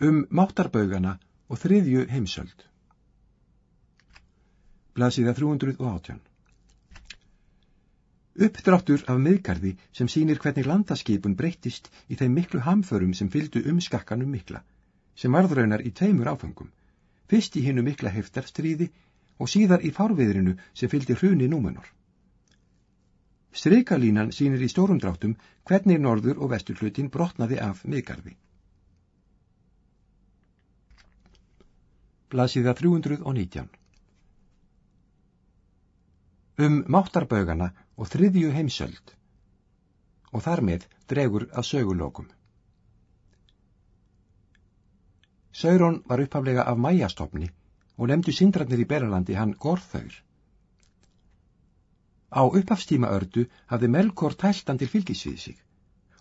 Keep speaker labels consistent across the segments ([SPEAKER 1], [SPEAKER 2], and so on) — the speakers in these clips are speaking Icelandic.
[SPEAKER 1] um máttarbaugana og þriðju heimsöld. Blasiða 318 Uppdráttur af miðgarði sem sínir hvernig landaskipun breyttist í þeim miklu hamförum sem fyldu um skakkanum mikla, sem varðraunar í tveimur áfengum, fyrst í hinnu mikla heftarstríði og síðar í fárviðrinu sem fyldi hruni númenor. Streikalínan sínir í stórum dráttum hvernig norður og vesturhlutin brotnaði af miðgarði. Blasiða 319 Um máttarbaugana og þriðju heimsöld og þar með dregur að sögulokum. Saurón var upphaflega af mæjastofni og nefndu sindrarnir í Beralandi hann Gorþaur. Á upphafstíma ördu hafði Melkor tæltan til fylgisvið sig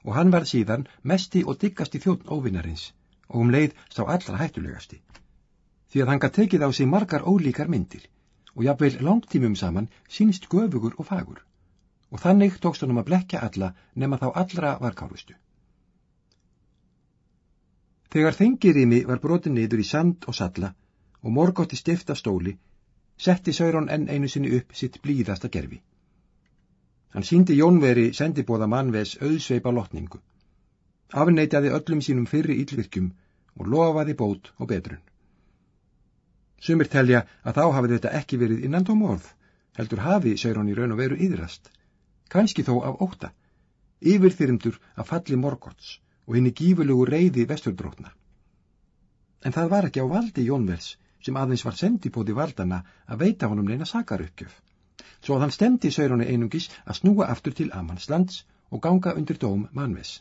[SPEAKER 1] og hann var síðan mesti og diggasti þjóðn óvinnarins og um leið sá allra hættulegasti því að hann gætt tekið á sig margar ólíkar myndir og jafnveil langtímum saman sínst göfugur og fagur og þannig tókst hann um að blekja alla nema þá allra varkárustu. Þegar þengirými var brotin niður í sand og salla og morgótti stifta stóli, setti Saurón enn einu sinni upp sitt blíðasta gerfi. Hann síndi Jónveri sendibóða mannves auðsveipa lotningu, afneitaði öllum sínum fyrri ílvirkjum og lofaði bót og betrun. Sumir telja að þá hafi þetta ekki verið innan tóm orð, heldur hafi Saurón í raun og veru yðrast, kannski þó af óta, yfirþyrmdur af falli morgots og henni gífulugu reyði vesturdrótna. En það var ekki á valdi Jónvels sem aðeins var sendipóði valdana að veita honum neina sakaruppgjöf, svo að hann stemdi Sauróni einungis að snúa aftur til Amanslands og ganga undir dóm mannves.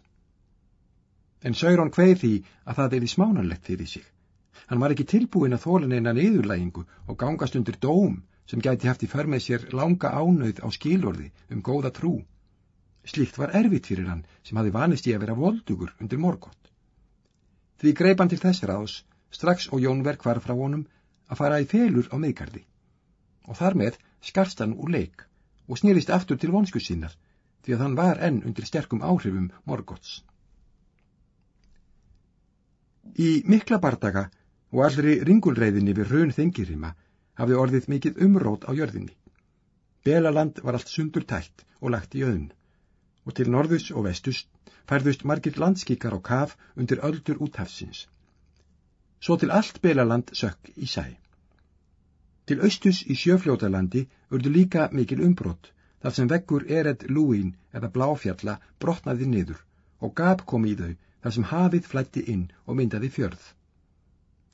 [SPEAKER 1] En Saurón hveið því að það er í smánanlegt fyrir sig Hann var ekki tilbúin að þóla neina niðurlægingu og gangast undir dóm sem gæti haft í för með sér langa ánauð á skilorði um góða trú. Slíkt var erfitt fyrir hann sem hafi vanist í að vera voldugur undir morgótt. Því greipan til þess ráðs strax og Jónverk var frá honum að fara í felur á meðgarði og þar með skarst hann úr leik og snýrist aftur til vonsku sinnar því að hann var enn undir sterkum áhrifum morgótts. Í mikla bardaga og allri ringulreiðinni við raun þengirima hafði orðið mikið umrót á jörðinni. Belaland var allt sundur tætt og lagt í öðun og til norðus og vestust færðust margir landskíkar á kaf undir öldur úthafsins. Svo til allt Belaland sökk í sæ. Til austus í sjöfljótalandi urdu líka mikil umbrott þar sem veggur Ered Lúin eða Bláfjalla brotnaði niður og gap kom í þau þar sem hafið flætti inn og myndaði fjörð.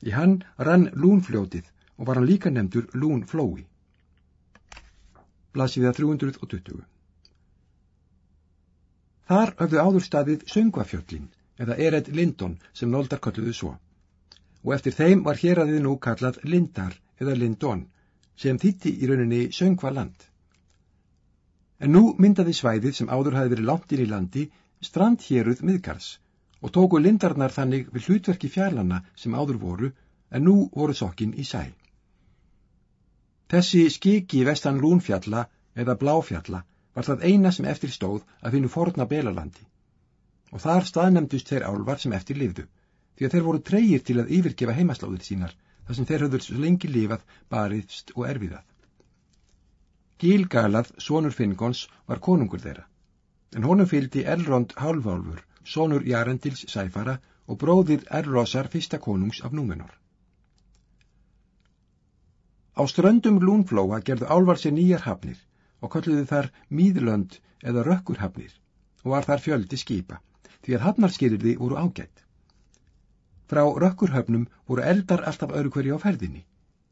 [SPEAKER 1] Í hann rann lúnfljótið og var hann líka nefndur lúnflói. Blasiða 320 Þar höfðu áður staðið söngvafjöllin eða Ered Lindon sem nóldar kalluðu svo og eftir þeim var hér að þið nú kallað Lindar eða Lindon sem þýtti í rauninni söngvaland. En nú myndaði svæðið sem áður hafi verið langt inn í landi strand héruð miðgars og tóku lindarnar þannig við hlutverki fjarlana sem áður voru en nú voru sokkin í sæ. Þessi skiki vestan lúnfjalla eða bláfjalla var það eina sem eftir stóð að finna forna belalandi og þar staðnemdust þeir álvar sem eftir lifðu því að þeir voru treyir til að yfirgefa heimaslóðir sínar þar sem þeir höfður svo lengi lifað, bariðst og erfiðað. Gílgalað, sonur Finngons, var konungur þeirra en honum fylgdi Elrond hálfálfur sonur Jarendils sæfara og bróðir Errosar fyrsta konungs af Númenor. Á ströndum Lúnflóa gerðu álvar sér nýjar hafnir og kölluðu þar Míðlönd eða Rökkurhafnir og var þar fjöldi skipa, því að hafnarskýrði voru ágætt. Frá Rökkurhöfnum voru eldar alltaf öru hverju á ferðinni.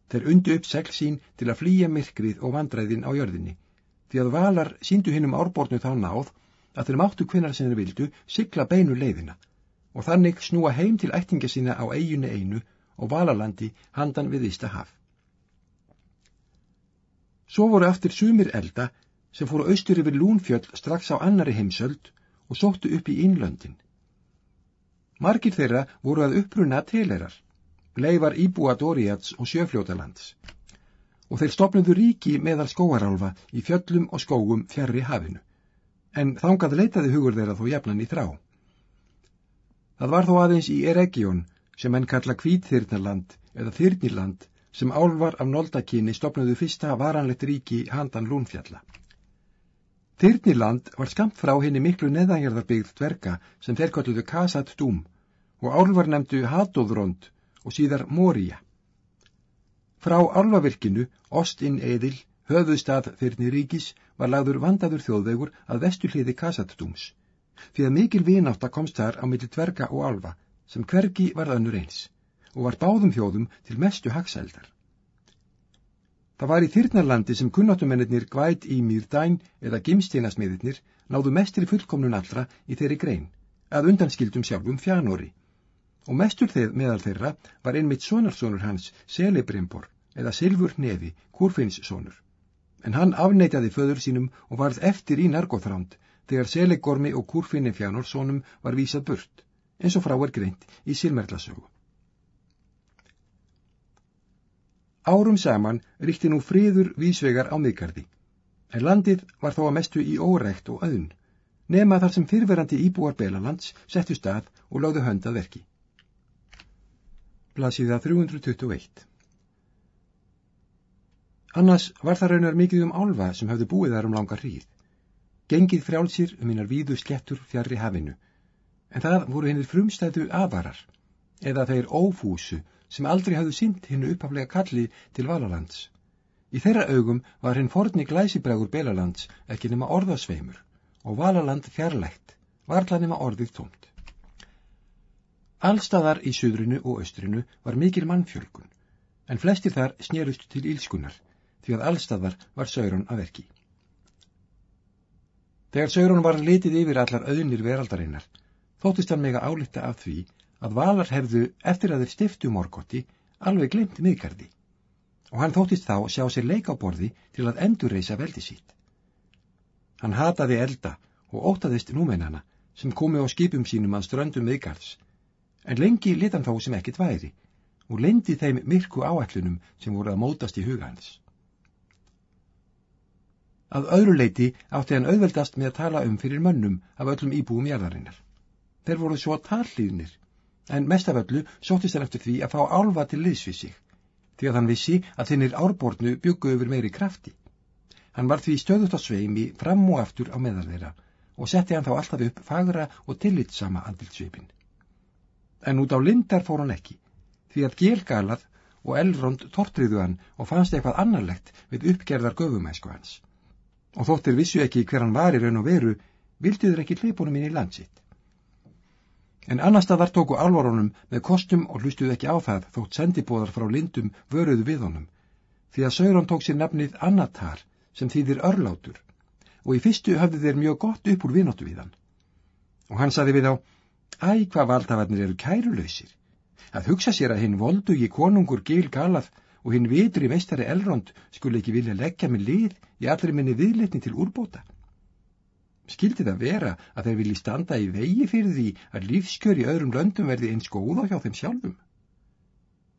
[SPEAKER 1] Þeir undu upp segl sín til að flýja myrkrið og vandræðin á jörðinni, því að valar síndu hinn um árbornu þá náð að þeir máttu kvinnar sem þeir vildu sigla beinu leiðina og þannig snúa heim til ættinga sína á eiginni einu og valalandi handan við Ísta haf. Svo voru aftur sumir elda sem fóru austur yfir lúnfjöll strax á annari heimsöld og sóttu upp í innlöndin. Margir þeirra voru að uppruna teleirar, leifar íbúa Dóriats og sjöfljótalands og þeir stopnuðu ríki meðal skóarálfa í fjöllum og skógum fjarrri hafinu en þangað leitaði hugur þeirra þó jafnan í þrá. Það var þó aðeins í Eregion sem henn kalla Kvítþyrnaland eða Þyrniland sem álvar af noldakyni stopnaðu fyrsta varanlegt ríki handan Lúnfjalla. Þyrniland var skamt frá henni miklu neðangjörðarbyggð dverga sem þeir kalluðu Kasat Dúm og álvar nefndu Hadóðrond og síðar Mória. Frá álvavirkinu, Ostinn Eðil, höfuðstað Þyrni ríkis, var lagður vandaður þjóðvegur að vestu hliði Kasat Dúms, því að mikil vinátt að komst þar á milli dverga og álva sem hvergi var önnur eins og var báðum þjóðum til mestu hagsældar. Það var í Þyrnarlandi sem kunnáttumennir Gvæt í Mýrdæn eða Gimsteinasmiðirnir náðu mestir fullkomnun allra í þeirri grein, að undanskildum sjálfum fjánóri. Og mestur þeir meðal þeirra var einmitt sonarsónur hans, Celebrimbor, eða Silfur Nefi, Kurfinssónur. En hann afneitaði föður sínum og varð eftir í narkóþránd, þegar Selegormi og Kurfinni fjánórsónum var vísað burt, eins og frá er greint í Silmerlasögu. Árum saman ríkti nú friður vísvegar á miðgarði, en landið var þó að mestu í órekt og öðun, nema þar sem fyrverandi íbúar Belalands settu stað og láðu höndað verki. Blasiða 321 Annars var það raunar mikið um álfa sem hafði búið þar um langar hríð. Gengið frjálsir um hinnar víðu skettur fjari hafinu, en það voru hinnir frumstæðu avarar, eða þeir ófúsu sem aldrei hafðu sínt hinnu upphaflega kalli til Valalands. Í þeirra augum var hinn forni glæsibrægur Belalands ekki nema orðasveimur og Valaland fjarlægt, varla nema orðið tómt. Allstaðar í söðrinu og austrinu var mikil mannfjölkun, en flestir þar snerust til ílskunar, því að allstaðar var Saurón að verki. Þegar Saurón var litið yfir allar auðnir veraldarinnar, þóttist hann mega álita af því að valar hefðu eftir að þeir stiftu morgotti alveg glimt miðgarði og hann þóttist þá sjá sér leik á borði til að endurreisa veldi sítt. Hann hataði elda og ótaðist númennana sem komi á skipum sínum að ströndum miðgarðs en lengi lit hann þá sem ekkit væri og lendi þeim myrku áætlunum sem voru að mótast í hugans. Að öðru leiti átti hann auðveldast með að tala um fyrir mönnum af öllum íbúum jarðarinnar. Þeir voru svo tallíðnir en mest af öllu sóttist hann eftir því að fá álfa til liðs við sig, því að hann vissi að þinnir árbornu byggu yfir meiri krafti. Hann var því stöðut á sveimi fram og aftur á meðal þeirra og setti hann þá alltaf upp fagra og tillitsama andilsveipin. En út á lindar fór hann ekki, því að gelgalað og elrond tortriðu hann og fannst eitthvað annarlegt við uppgerðar göfumæsku hans. Og þóttir vissu ekki hver hann var í raun og veru, vildiður ekki hlipunum inn í landsitt. En annar staðar tóku alvarunum með kostum og hlustuð ekki á það þótt sendibóðar frá lindum vöruðu við honum, því að Sauron tók sér nafnið Annatar sem þýðir örlátur og í fyrstu hafði þeir mjög gott upp úr vinóttu við hann. Og hann saði við á, æ hvað valdafarnir eru kærulöysir, að hugsa sér að hinn voldugi konungur Gil Galað og hinn vitri meistari Elrond skulle ekki vilja leggja með lið í allri minni viðletni til úrbóta. Skildi það vera að þeir vilji standa í vegi fyrir því að lífskjör í öðrum löndum verði eins góða hjá þeim sjálfum?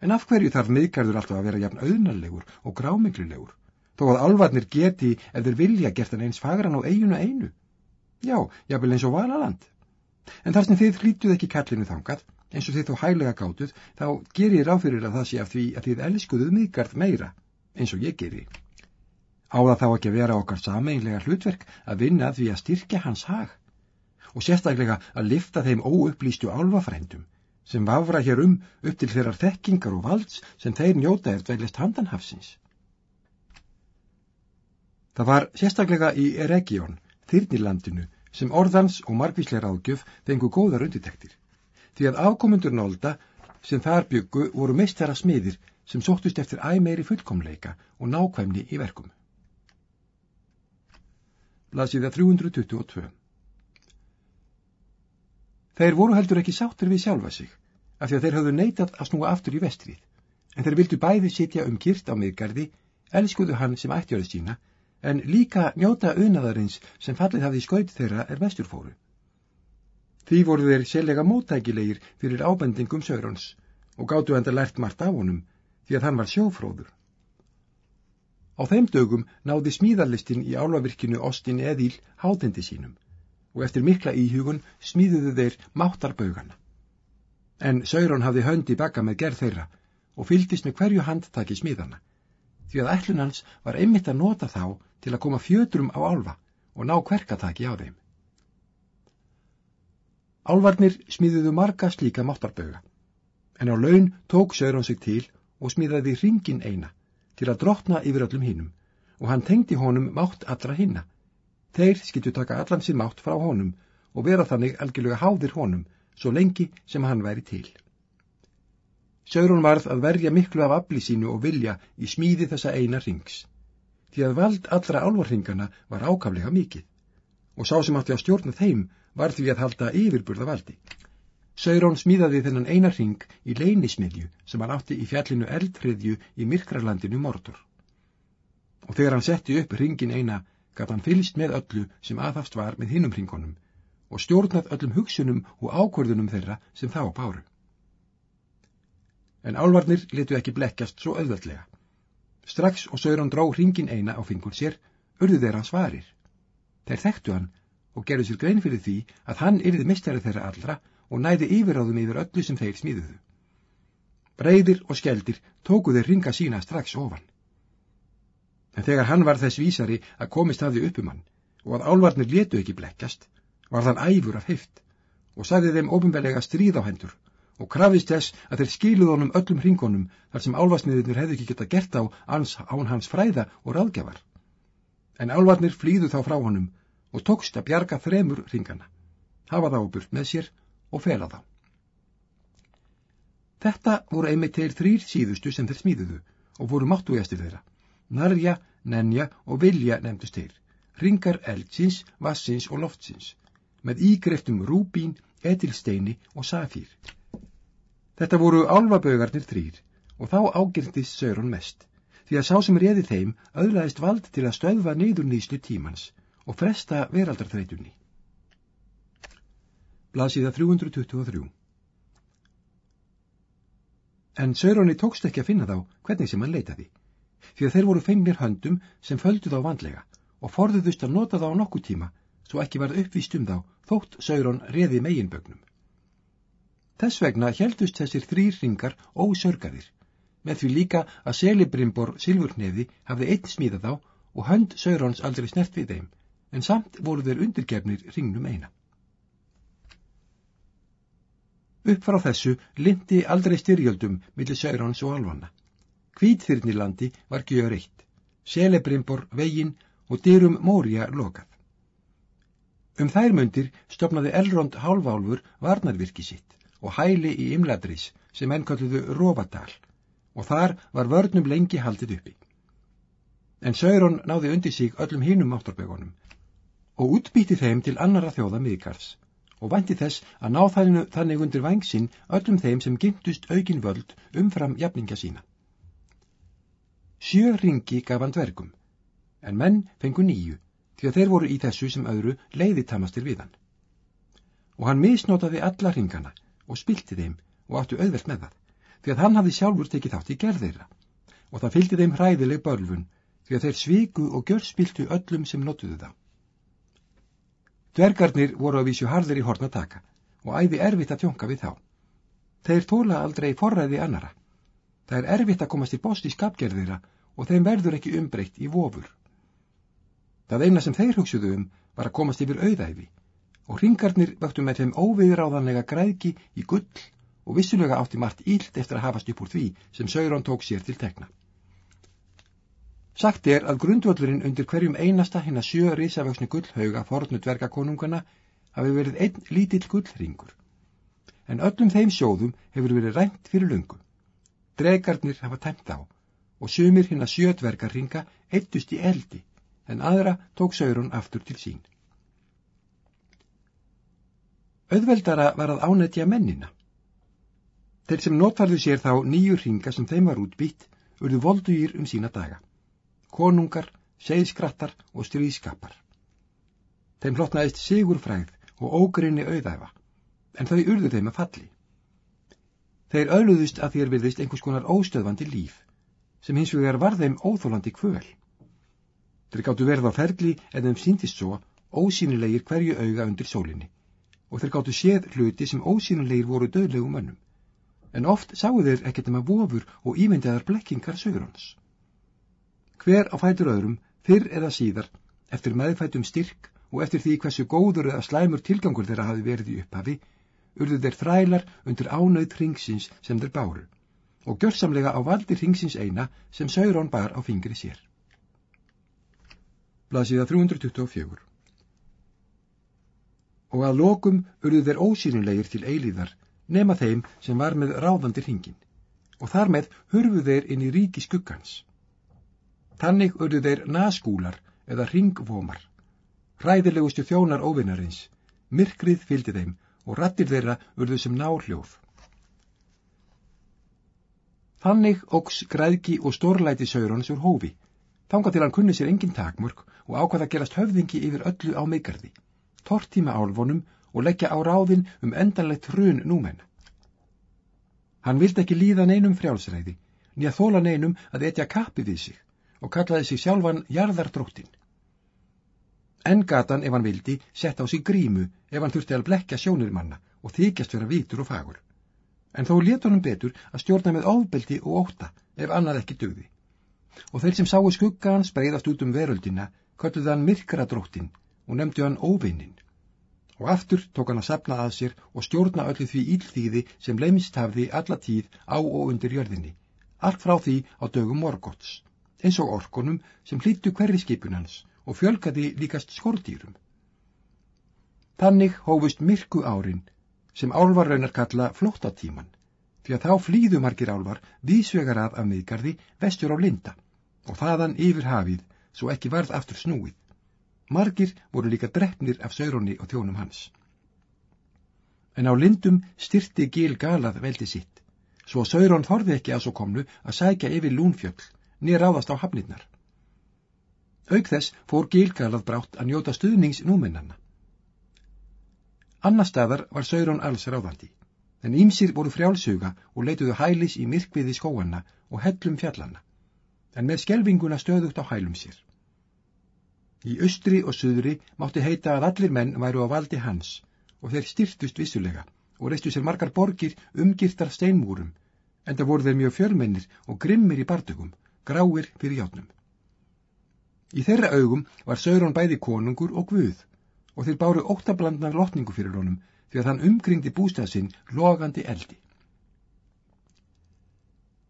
[SPEAKER 1] En af hverju þarf miðgarður alltaf að vera jafn auðnarlegur og grámiklulegur, þó að alvarnir geti ef þeir vilja gert hann eins fagran á eiginu einu? Já, jáfnvel eins og valaland. En þar sem þið hlýtuð ekki kallinu þangað, eins og þið þó hæglega gátuð, þá gerir ég ráð fyrir að það sé af því að þið elskuðuð miðgarð meira, eins og ég gerir. Á það þá ekki að vera okkar sameinlega hlutverk að vinna því að styrkja hans hag og sérstaklega að lifta þeim óupplýstu álvafrændum sem vafra hér um upp til þeirrar þekkingar og valds sem þeir njóta er dveilist handanhafsins. Það var sérstaklega í Eregion, Þyrnilandinu, sem orðans og margvísleira ágjöf fengu góðar undirtektir, því að afkomundur nólda sem þar byggu voru meistara smiðir sem sóttust eftir æmeiri fullkomleika og nákvæmni í verkum lasiða 322. Þeir voru heldur ekki sáttir við sjálfa sig, af því að þeir hafðu neitað að snúa aftur í vestrið, en þeir vildu bæði sitja um kýrt á miðgarði, elskuðu hann sem ættjörði sína, en líka njóta unaðarins sem fallið hafði skaut þeirra er vesturfóru. Því voru þeir sérlega móttækilegir fyrir ábendingum Saurons og gáttu enda lært margt af honum, því að hann var sjófróður. Á þeim dögum náði smíðarlistin í álvavirkinu Ostin Eðíl hátindi sínum og eftir mikla íhugun smíðuðu þeir máttarbaugana. En Sauron hafði hönd í bakka með gerð þeirra og fyldist með hverju handtaki smíðana, því að ætlun hans var einmitt að nota þá til að koma fjötrum á álfa og ná hverkataki á þeim. Álvarnir smíðuðu marga slíka máttarböga, en á laun tók Sauron sig til og smíðaði ringin eina til að drotna yfir öllum hinnum og hann tengdi honum mátt allra hinna. Þeir skiltu taka allan sér mátt frá honum og vera þannig algjörlega háðir honum svo lengi sem hann væri til. Saurun varð að verja miklu af afli sínu og vilja í smíði þessa eina rings, því að vald allra álvarringana var ákaflega mikið, og sá sem átti að stjórna þeim var því að halda yfirburða valdi. Saurón smíðaði þennan eina ring í leynismiðju sem hann átti í fjallinu eldhriðju í myrkralandinu Mordor. Og þegar hann setti upp ringin eina, gaf hann fylst með öllu sem aðhafst var með hinnum ringunum og stjórnað öllum hugsunum og ákvörðunum þeirra sem þá báru. En álvarnir letu ekki blekkjast svo auðveldlega. Strax og Sauron dró hringin eina á fingur sér, urðu þeirra svarir. Þeir þekktu hann og gerðu sér grein fyrir því að hann yrði mistari þeirra allra og næði yfiráðum yfir öllu sem þeir smíðuðu. Breiðir og skeldir tóku þeir ringa sína strax ofan. En þegar hann var þess vísari að komist hafði uppum hann og að álvarnir letu ekki blekkjast, var þann æfur af heift og sagði þeim ofinbelega stríð á hendur og krafist þess að þeir skiluð honum öllum hringonum þar sem álvarsmiðurnir hefði ekki geta gert á án hans fræða og ráðgjafar. En álvarnir flýðu þá frá honum og tókst að bjarga þremur hringana, hafa þá burt með sér og fela þá. Þetta voru einmitt þeir þrýr síðustu sem þeir smíðuðu og voru máttugjastir þeirra. Narja, Nenja og Vilja nefndust þeir, ringar eldsins, vassins og loftsins með ígreftum rúbín, etilsteini og safír. Þetta voru álfabögarnir þrýr og þá ágirtist Söron mest, því að sá sem reði þeim auðlaðist vald til að stöðva neyður nýslu tímans og fresta veraldarþreitunni. Blasiða 323 En Söroni tókst ekki að finna þá hvernig sem hann leitaði, því að þeir voru fengnir höndum sem földu þá vandlega og forðuðust að nota þá nokkuð tíma svo ekki varð uppvíst um þá, þótt Sauron reði meginbögnum. Þess vegna heldust þessir þrýr ringar ósörgaðir, með því líka að Celebrimbor Silvurneði hafði einn smíða þá og hönd Saurons aldrei snert við þeim, en samt voru þeir undirgefnir ringnum eina. Upp frá þessu lindi aldrei styrjöldum millir Saurons og alvanna. Kvítþyrnilandi var gjöður eitt, Celebrimbor veginn og dyrum Mória lokað. Um þær mundir stopnaði Elrond hálfálfur varnarvirki sitt og hæli í Imladris sem enn kalluðu Rófadal og þar var vörnum lengi haldið uppi. En Sauron náði undir sig öllum hinum áttarbegunum og útbýtti þeim til annara þjóða miðgarðs og vanti þess að ná þannig undir vangsinn öllum þeim sem gymtust aukin völd umfram jafninga sína. Sjö ringi gaf hann dvergum, en menn fengu nýju því að þeir voru í þessu sem öðru leiðitamastir við hann. Og hann misnotaði alla ringana og spilti þeim og áttu auðvelt með það, því að hann hafði sjálfur tekið þátt í gerðeira og það fylgdi þeim hræðileg börlfun því að þeir sviku og gjör spiltu öllum sem notuðu það. Dvergarnir voru að vísju harðir í horna taka og æði erfitt að tjónka við þá. Þeir tóla aldrei forræði annara. Það er erfitt að komast í bost í skapgerðira og þeim verður ekki umbreytt í vofur. Það eina sem þeir hugsuðu um var að komast yfir auðæfi og ringarnir vöktu með þeim óviðráðanlega græðki í gull og vissulega átti margt ílt eftir að hafast upp úr því sem Sauron tók sér til tekna. Sagt er að grundvöldurinn undir hverjum einasta hinn að sjö risavöksni gullhauga fornu dvergakonungana hafi verið einn lítill gullringur. En öllum þeim sjóðum hefur verið rænt fyrir lungu. Dregarnir hafa tæmt á og sumir hinn að sjö dvergarringa eittust í eldi en aðra tók Saurun aftur til sín. Öðveldara var að ánetja mennina. Þeir sem notfarðu sér þá nýju ringa sem þeim var útbytt urðu voldugir um sína daga. Konungar, segskrattar og stríðskapar. Þeim hlotnaðist sigurfræð og ógrinni auðæfa, en þau urðu þeim að falli. Þeir auðluðust að þér virðist einhvers konar óstöðvandi líf, sem hins vegar var þeim óþólandi kvöl. Þeir gáttu verið á ferli en þeim síndist svo ósýnilegir hverju auga undir sólinni og þeir gáttu séð hluti sem ósýnilegir voru döðlegum mönnum en oft sáu þeir ekkert um að vofur og ímyndaðar blekkingar sögurons. Hver á fætur öðrum, fyrr eða síðar, eftir meðfætum styrk og eftir því hversu góður eða slæmur tilgangur þeirra hafi verið í upphafi, urðu þeir þrælar undir ánauð hringsins sem þeir báru og gjörsamlega á valdi hringsins eina sem Saurón bar á fingri sér. Blasiða 324 Og að lokum urðu þeir ósýnilegir til eilíðar nema þeim sem var með ráðandi hringin og þar með hurfu þeir inn í ríki skuggans. Tannig urðu þeir naskúlar eða hringvomar hræðilegustu þjónar óvinnarins, myrkrið fylgdi þeim og rattir þeirra urðu sem náhljóð. Þannig ógs græðki og stórlæti Saurons úr hófi, þanga til hann kunni sér engin takmörk og ákvaða að gerast höfðingi yfir öllu á meikarði, tortíma álfonum og leggja á ráðin um endanlegt hrun númenn. Hann vildi ekki líða neinum frjálsræði, nýja þóla neinum að etja kappi við sig og kallaði sig sjálfan jarðardróttin. En gatan, ef hann vildi, sett á sig grímu ef hann þurfti að blekja sjónir manna og þykjast vera vítur og fagur. En þó let honum betur að stjórna með ofbeldi og óta ef annað ekki döði. Og þeir sem sáu skugga hans breyðast út um veröldina, kölluði hann myrkra dróttin og nefndi hann óvinnin. Og aftur tók hann að sapna að sér og stjórna öllu því ílþýði sem leimist hafði alla tíð á og undir jörðinni, allt frá því á dögum morgots, eins og orkonum sem hlýttu hverri skipun hans og fjölgaði líkast skordýrum. Þannig hófust myrku árin sem álvar raunar kalla flóttatíman því að þá flýðu margir álvar vísvegar af miðgarði vestur á linda og þaðan yfir hafið svo ekki varð aftur snúið. Margir voru líka drefnir af Sauroni og þjónum hans. En á lindum styrti Gil galað veldi sitt, svo Sauron þorði ekki að svo komlu að sækja yfir lúnfjöll, nýr ráðast á hafnirnar. Auk þess fór Gilgalað brátt að njóta stuðnings númennanna. Annar staðar var Saurón alls ráðandi, en ímsir voru frjálsuga og leituðu hælis í myrkviði skóanna og hellum fjallanna, en með skelvinguna stöðugt á hælum sér. Í austri og suðri mátti heita að allir menn væru á valdi hans og þeir styrtust vissulega og reistu sér margar borgir umgirtar steinmúrum, en það voru þeir mjög fjölmennir og grimmir í bardugum, gráir fyrir játnum. Í þeirra augum var Saurón bæði konungur og guð og þeir báru óttablandnar lotningu fyrir honum því að hann umkringdi bústað sinn logandi eldi.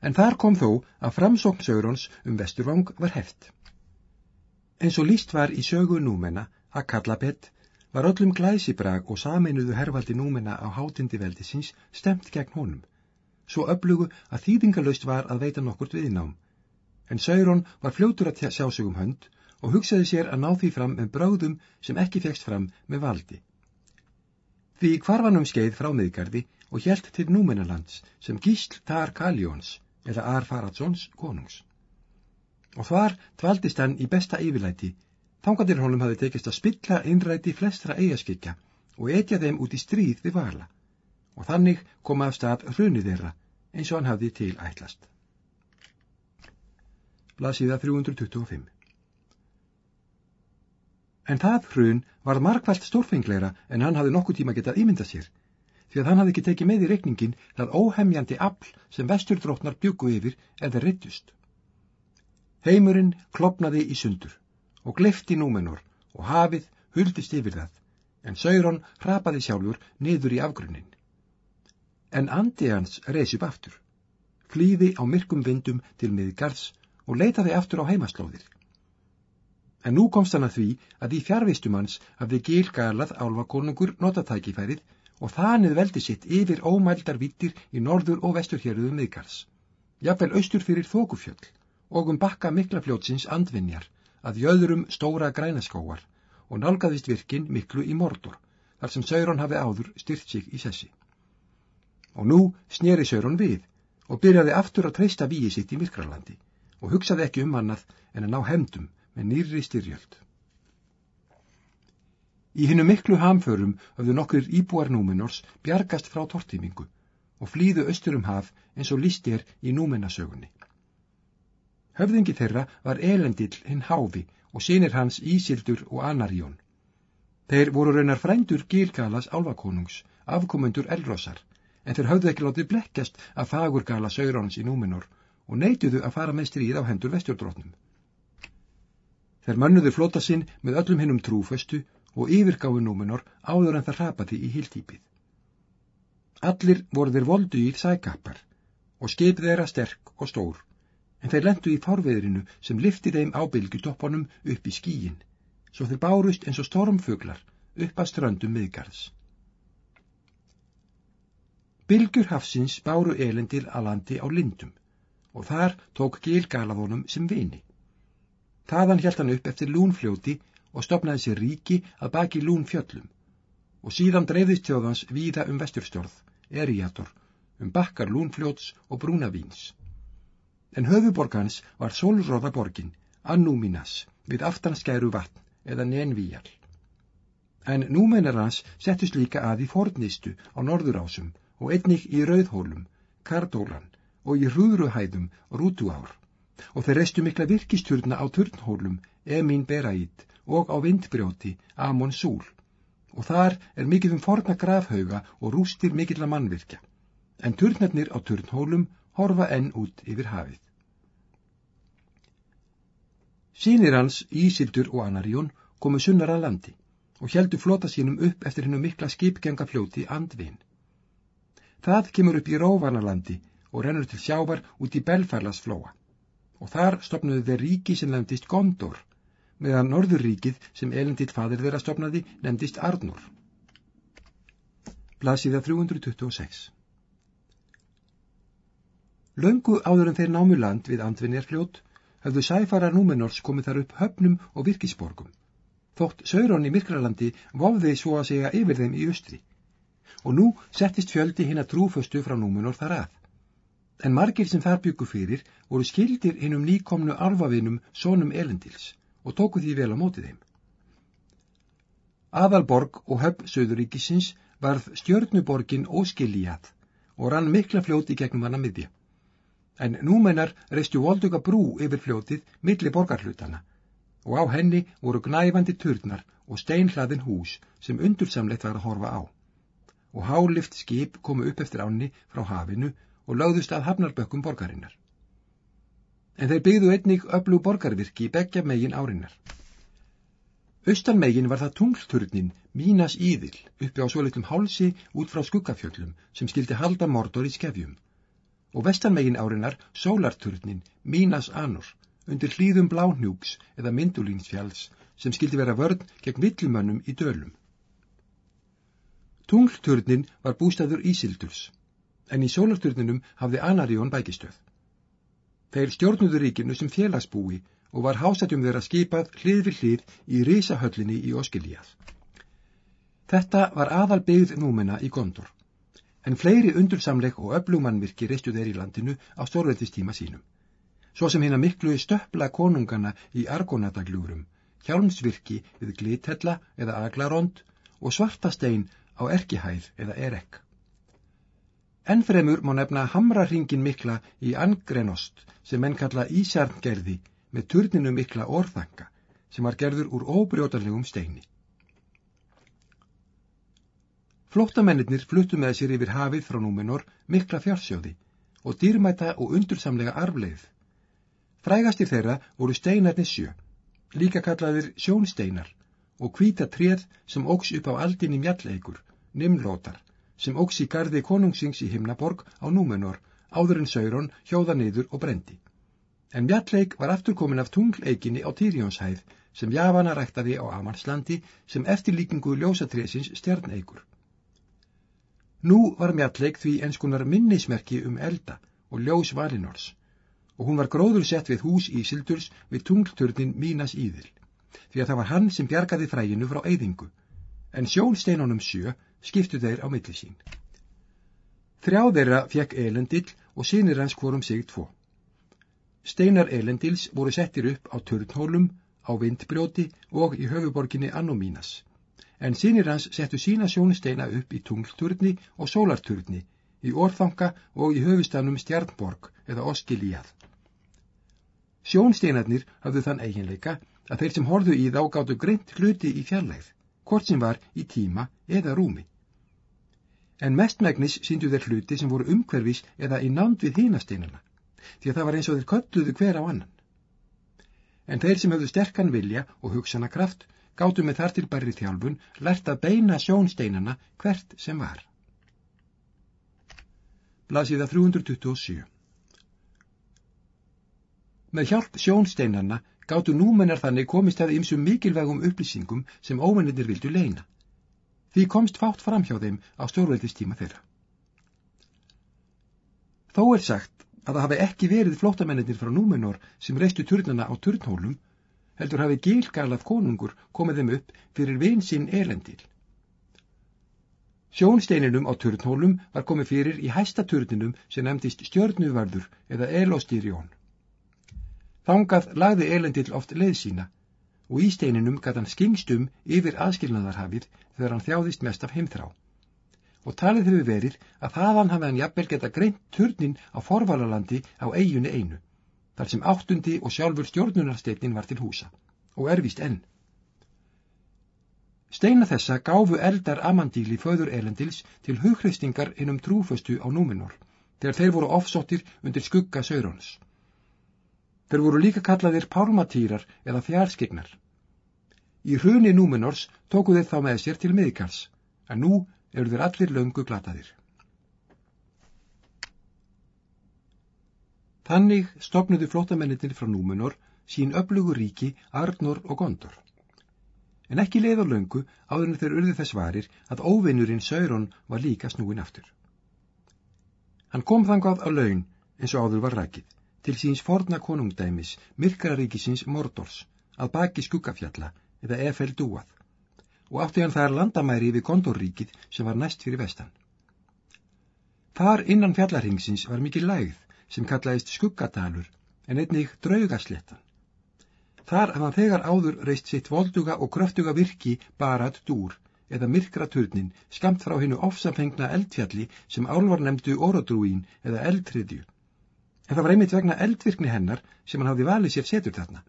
[SPEAKER 1] En þar kom þó að framsókn Sauróns um vesturvang var heft. En svo líst var í sögu númenna að Kallabett var öllum glæsibrag og sameinuðu hervaldi númenna á hátindi veldisins stemt gegn honum, svo öflugu að þýðingalöst var að veita nokkurt viðnám en Saurón var fljótur að sjá sig um hönd og hugsaði sér að ná því fram með bráðum sem ekki fegst fram með valdi. Því hvarfanum skeið frá miðgarði og hjælt til Númenalands sem gísl Tar Kaljóns eða Ar Faradsons konungs. Og þar tvaldist hann í besta yfirlæti, þangatir honum hafi tekist að spilla innræti flestra eigaskikja og etja þeim út í stríð við vala, og þannig koma af stað hrunið þeirra eins og hann hafði til ætlast blasiða 325. En það hrun var markvælt stórfengleira en hann hafði nokkuð tíma getað ímynda sér, því að hann hafði ekki tekið með í reikningin það óhemjandi afl sem vesturdrótnar byggu yfir eða rittust. Heimurinn klopnaði í sundur og glefti númenor og hafið huldist yfir það, en Sauron hrapaði sjálfur niður í afgrunnin. En andi hans reysi upp aftur, flýði á myrkum vindum til miðgarðs og leitaði aftur á heimaslóðir. En nú komst hann að því að í fjárvistum hans hafði gilgalað álvakonungur notatækifærið og þanið veldi sitt yfir ómældar vittir í norður og vestur hérðuðu miðgars. Jafnvel austur fyrir þókufjöll og um bakka miklafljótsins andvinjar að jöðurum stóra grænaskóar og nálgæðist virkin miklu í mordor þar sem Sauron hafi áður styrt sig í sessi. Og nú sneri Sauron við og byrjaði aftur að treysta víi sitt í Myrkralandi og hugsaði ekki um annað en að ná hefndum með nýrri styrjöld. Í hinnu miklu hamförum höfðu nokkur íbúar núminors bjargast frá tortímingu og flýðu austur um haf eins og líst er í núminnasögunni. Höfðingi þeirra var elendill hinn háfi og sínir hans Ísildur og Anarjón. Þeir voru raunar frændur Gilgalas álvakonungs, afkomundur Elrosar, en þeir höfðu ekki látið blekkjast að fagur gala Saurons í Númenor og neituðu að fara með stríð á hendur vestjordrótnum. Þeir mönnuðu flota sinn með öllum hinnum trúföstu og yfirgáðu Númenor áður en það rapaði í hildýpið. Allir voru þeir voldu í sækappar og skipið þeirra sterk og stór, en þeir lendu í fárveðrinu sem lifti þeim á bylgjutoppunum upp í skíin, svo þeir bárust eins og stormfuglar upp að ströndum miðgarðs. Bylgjur hafsins báru elendil að landi á lindum og þar tók gilgalaðunum sem vini. Þaðan hjælt hann upp eftir lúnfljóti og stopnaði sér ríki að baki lúnfjöllum og síðan dreifðist þjóðans víða um vesturstjórð, Eriator, um bakkar lúnfljóts og brúnavíns. En höfuborgans var solróða borgin, Annúminas, við aftanskæru vatn eða nenvíjal. En númennar hans settust líka að í fornistu á norðurásum og einnig í rauðhólum, kardólan og í hrúðruhæðum rútuár og þeir reistu mikla virkisturna á turnhólum, Emin Beraid og á vindbrjóti, Amon Súl og þar er mikið um forna grafhauga og rústir mikill að mannvirkja en turnarnir á turnhólum horfa enn út yfir hafið. Sýnir hans Ísildur og Anarjón komu sunnar að landi og heldu flota sínum upp eftir hennu mikla skipgengafljóti andvin. Það kemur upp í Róvanarlandi og rennur til sjávar út í Belfarlasflóa og þar stopnuðu þeir ríki sem nefndist Gondor meðan Norðurríkið sem elenditt fadir þeirra stopnaði nefndist Arnur. Blasiða 326 Löngu áður en þeir námu land við Andvinjarfljót höfðu sæfarar Númenors komið þar upp höfnum og virkisborgum. Þótt Sauron í Myrkralandi vofði svo að segja yfir þeim í austri. Og nú settist fjöldi hinn að trúföstu frá Númenor þar að. En margir sem þar byggu fyrir voru skildir hinn um nýkomnu arfavinum sonum elendils og tóku því vel á mótið þeim. Aðalborg og höfn Söðuríkisins varð stjörnuborgin óskiljað og rann mikla fljóti gegnum hana miðja en númennar reistu volduga brú yfir fljótið milli borgarhlutana og á henni voru gnæfandi turnar og steinhlaðin hús sem undursamlegt var að horfa á. Og hálift skip komu upp eftir ánni frá hafinu og lögðust að hafnarbökkum borgarinnar. En þeir byggðu einnig öllu borgarvirki í begja megin árinnar. Austan megin var það tunglturnin Mínas Íðil uppi á svo litlum hálsi út frá skuggafjöllum sem skildi halda mordor í skefjum og vestanmegin árinar sólarturnin Mínas Anur undir hlýðum bláhnjúks eða myndulínsfjalls sem skildi vera vörn gegn villumönnum í dölum. Tunglturnin var bústaður Ísildurs, en í sólarturninum hafði Anarjón bækistöð. Þeir stjórnuðu ríkinu sem félagsbúi og var hásætjum þeirra skipað hlið við hlið í risahöllinni í Oskilíað. Þetta var aðal byggð númena í Gondor en fleiri undursamleg og öflugmannvirki reistu þeir í landinu á stórveldistíma sínum. Svo sem hérna miklu stöppla konungana í argonatagljúrum, hjálmsvirki við glitella eða aglarond og svartastein á erkihæð eða erek. Ennfremur má nefna hamrarringin mikla í Angrenost sem menn kalla Ísjarngerði með turninu mikla orðanga sem var gerður úr óbrjótarlegum steini. Flóttamennir fluttu með sér yfir hafið frá Númenor mikla fjársjóði og dýrmæta og undursamlega arfleið. Frægastir þeirra voru steinarnir sjö, líka kallaðir sjónsteinar og hvita tréð sem ógs upp á aldinni mjalleikur, nimlótar, sem ógs í gardi konungsings í Himnaborg á Númenor áður en Sauron hjóða niður og brendi. En mjalleik var afturkomin af tungleikinni á Týrjónshæð sem Javana ræktaði á Amarslandi sem eftirlíkingu ljósatrésins stjarneikur. Nú var mjalleg því einskunar minnismerki um elda og ljós valinors og hún var gróður sett við hús í Sildurs við tunglturnin Mínas Íðil því að það var hann sem bjargaði fræginu frá eyðingu en sjónsteinunum sjö skiptu þeir á milli sín. Þrjá þeirra fekk Elendill og sínir hans hvorum sig tvo. Steinar Elendils voru settir upp á turnhólum, á vindbrjóti og í höfuborginni Annomínas en sínir hans settu sína sjónsteina upp í tunglturni og sólarturni, í orðfanga og í höfustanum Stjarnborg eða Oskilíað. Sjónsteinarnir hafðu þann eiginleika að þeir sem horðu í þá gáttu greint hluti í fjarlægð, hvort sem var í tíma eða rúmi. En mestmægnis síndu þeir hluti sem voru umhverfis eða í nánd við hínasteinana, því að það var eins og þeir kölluðu hver á annan. En þeir sem höfðu sterkan vilja og hugsana kraft gáttu með þar til bærri þjálfun lært að beina sjónsteinana hvert sem var. Blasiða 327 Með hjálp sjónsteinana gáttu númennar þannig komist að ymsum mikilvægum upplýsingum sem ómennir vildu leina. Því komst fátt fram hjá þeim á stjórnveldistíma þeirra. Þó er sagt að það hafi ekki verið flótamennir frá númenor sem reistu turnana á turnhólum, heldur hafi gilgalað konungur komið þeim upp fyrir vinsinn elendil. Sjónsteininum á turnhólum var komið fyrir í hæsta turninum sem nefndist stjörnuvarður eða elostýrjón. Þangað lagði Elendill oft leið sína og í steininum gæti hann skingstum yfir aðskilnaðarhafið þegar hann þjáðist mest af heimþrá. Og talið hefur verið að þaðan hafi hann jafnvel geta greint turnin á forvalalandi á eiginni einu, þar sem áttundi og sjálfur stjórnunarsteinin var til húsa, og ervist enn. Steina þessa gáfu eldar Amandíli föður Elendils til hugreistingar innum trúföstu á núminor, þegar þeir voru ofsóttir undir skugga Saurons. Þeir voru líka kallaðir pálmatýrar eða fjárskegnar. Í hruni Númenors tóku þeir þá með sér til miðkars, en nú eru þeir allir löngu glataðir. Þannig stopnuðu flótamennitir frá Númenor sín öflugur ríki Arnor og Gondor. En ekki leið á löngu áður en þeir urði þess varir að óvinnurinn Sauron var líka snúin aftur. Hann kom þangað á laun eins og áður var rækið til síns forna konungdæmis, myrkraríkisins Mordors, að baki skuggafjalla eða Efel Dúað, og átti hann þar landamæri við Gondorríkið sem var næst fyrir vestan. Þar innan fjallarhingsins var mikið lægð sem kallaðist skuggadalur en einnig draugaslettan. Þar hafði hann þegar áður reist sitt volduga og kröftuga virki Barad Dúr eða myrkraturnin skamt frá hennu ofsamfengna eldfjalli sem álvar nefndu Orodrúin eða eldtriðju En það var einmitt vegna eldvirkni hennar sem hann hafði valið sér setur þarna,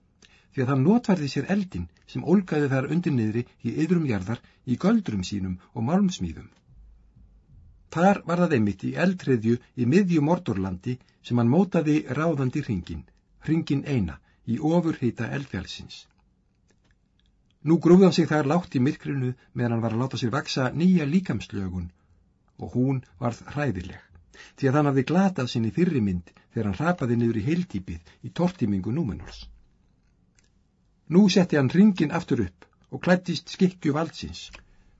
[SPEAKER 1] því að hann notvarði sér eldin sem ólgaði þar undir niðri í yðrum jarðar í göldrum sínum og málmsmýðum. Þar var það einmitt í eldreðju í miðju mordorlandi sem hann mótaði ráðandi hringin, hringin eina, í ofurhýta eldfjálsins. Nú grúði hann sig þar látt í myrkrinu meðan hann var að láta sér vaksa nýja líkamslögun og hún varð hræðileg því að hann hafði glatað sinni fyrri mynd þegar hann rapaði niður í heildýpið í tortímingu númenors. Nú setti hann ringin aftur upp og klættist skikju valdsins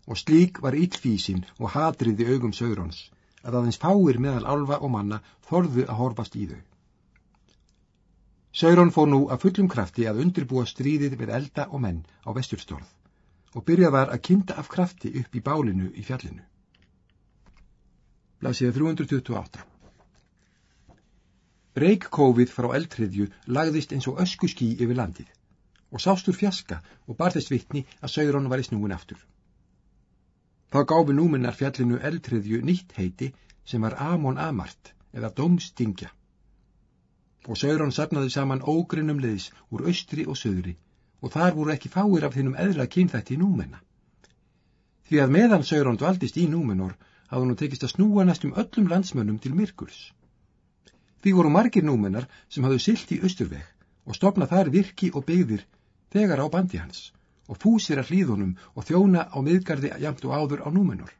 [SPEAKER 1] og slík var yllfísin og hatriði augum saurons að aðeins fáir meðal alfa og manna þorðu að horfast í þau. Sauron fór nú að fullum krafti að undirbúa stríðið við elda og menn á vesturstorð og byrjað var að kinda af krafti upp í bálinu í fjallinu lasiða 328. Reykkófið frá eldriðju lagðist eins og öskuskí yfir landið og sástur fjaska og barðist vittni að Sauron var í snúin aftur. Þá gáfi núminnar fjallinu eldriðju nýtt heiti sem var Amon Amart eða Dómstingja og Sauron sapnaði saman ógrinnum liðs úr austri og söðri og þar voru ekki fáir af þinnum eðla kynþætti númenna. Því að meðan Sauron dvaldist í númenor hafði nú tekist að snúa næstum öllum landsmönnum til myrkurs. Því voru margir númennar sem hafðu silt í austurveg og stopnað þar virki og beigðir þegar á bandi hans og fúsir að hlýðunum og þjóna á miðgarði jamt og áður á númennur.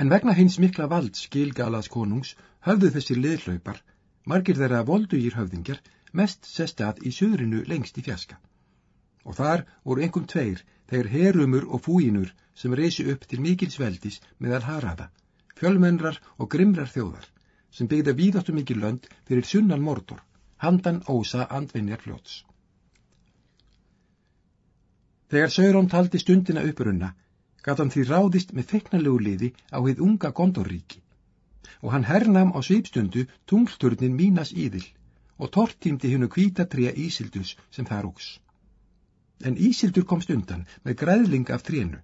[SPEAKER 1] En vegna hins mikla vald skilgalaðs konungs höfðu þessir liðlaupar, margir þeirra voldugir höfðingjar, mest sestað í söðrinu lengst í fjaska. Og þar voru einhverjum tveir, þeir herumur og fúinur sem reysi upp til mikils veldis meðal haraða, fjölmennrar og grimrar þjóðar, sem byggða víðáttu mikil lönd fyrir sunnan mordor, handan ósa andvinjar fljóts. Þegar Sauron taldi stundina upprunna, gaf hann því ráðist með feiknalegu liði á heið unga Gondorríki og hann hernam á svipstundu tunglturnin Mínas Íðil og tortímdi hennu kvítatrija Ísildus sem þar ús. En Ísildur komst undan með græðling af trénu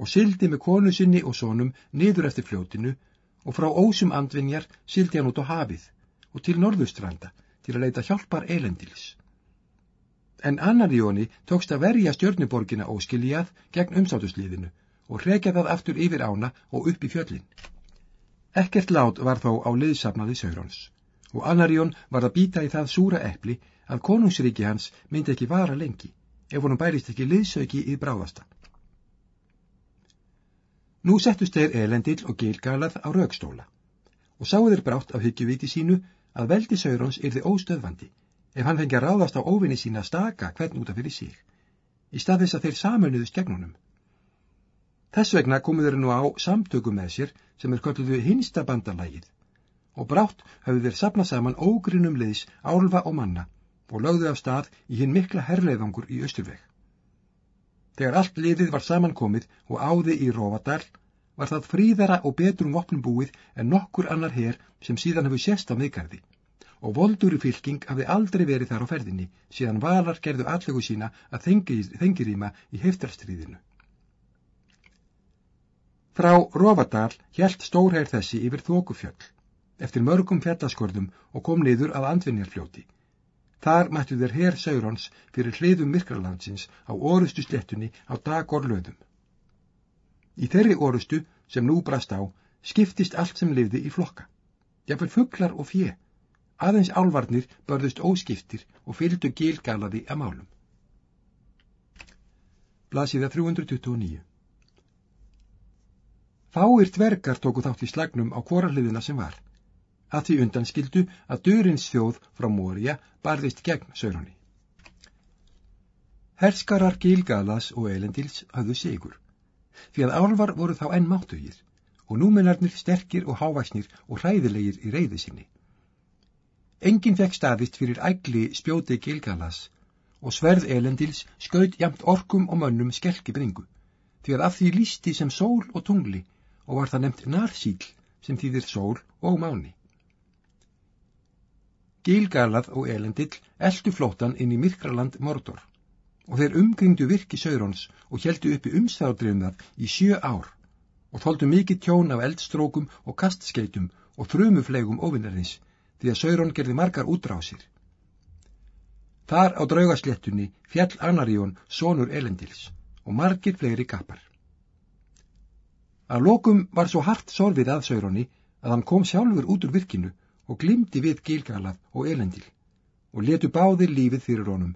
[SPEAKER 1] og sildi með konu sinni og sónum niður eftir fljótinu og frá ósum andvinjar sildi hann út á hafið og til norðustranda til að leita hjálpar elendils. En annar Jóni tókst að verja stjörnuborgina óskiljað gegn umsátusliðinu og hrekja það aftur yfir ána og upp í fjöllin. Ekkert lát var þó á liðsafnaði Saurons og Anarjón var að býta í það súra eppli að konungsríki hans myndi ekki vara lengi ef honum bærist ekki liðsauki í bráðasta. Nú settust þeir elendill og gilgalað á raukstóla og sáu þeir brátt af hyggjuviti sínu að veldi Saurons yrði óstöðvandi ef hann fengi að ráðast á óvinni sína staka hvern út af fyrir sig í stað þess að þeir samönuðust gegnunum. Þess vegna komu þeir nú á samtöku með sér sem er kölluðu hinsta bandalægið og brátt hafðu þeir sapnað saman ógrinnum liðs álfa og manna og lögðu af stað í hinn mikla herrleiðangur í Östurveg. Þegar allt liðið var samankomið og áði í Rófadal var það fríðara og betrum vopnum búið en nokkur annar herr sem síðan hefur sérst á miðgarði og voldur í fylking hafði aldrei verið þar á ferðinni síðan valar gerðu allegu sína að þengirýma í heftarstríðinu. Frá Rófadal hjælt stórherr þessi yfir þókufjöll eftir mörgum fjallaskorðum og kom niður að andvinnjarfljóti. Þar mættu þeir herr Saurons fyrir hliðum myrkralandsins á orustu slettunni á dagorlöðum. Í þeirri orustu sem nú brast á skiptist allt sem lifði í flokka. Jafnvel fugglar og fjö. Aðeins álvarnir börðust óskiptir og fylgdu gilgalaði að málum. Blasiða 329 Fáir dvergar tóku þátt í slagnum á korarliðina sem var. Að því undan skildu að Durins þjóð frá Mória barðist gegn Sauroni. Herskarar Gilgalas og Elendils hafðu sigur, því að álvar voru þá enn máttugir og númenarnir sterkir og hávæsnir og hræðilegir í reyði sinni. Engin fekk staðist fyrir ægli spjóti Gilgalas og sverð Elendils skaut jamt orkum og mönnum skelki bringu, því að af því lísti sem sól og tungli og var það nefnt narsíl sem þýðir sól og máni. Gilgalað og Elendill eldu flótan inn í myrkraland Mordor og þeir umgringdu virki Saurons og heldu uppi umstæðadrifnað í sjö ár og þóldu mikið tjón af eldstrókum og kastskeitum og þrumuflegum ofinnarins því að Sauron gerði margar útrásir. Þar á draugasléttunni fjall Anarjón sonur Elendils og margir fleiri kapar. Að lokum var svo hart sorfið að Sauroni að hann kom sjálfur út úr virkinu og glimti við Gilgalað og Elendil og letu báðir lífið fyrir honum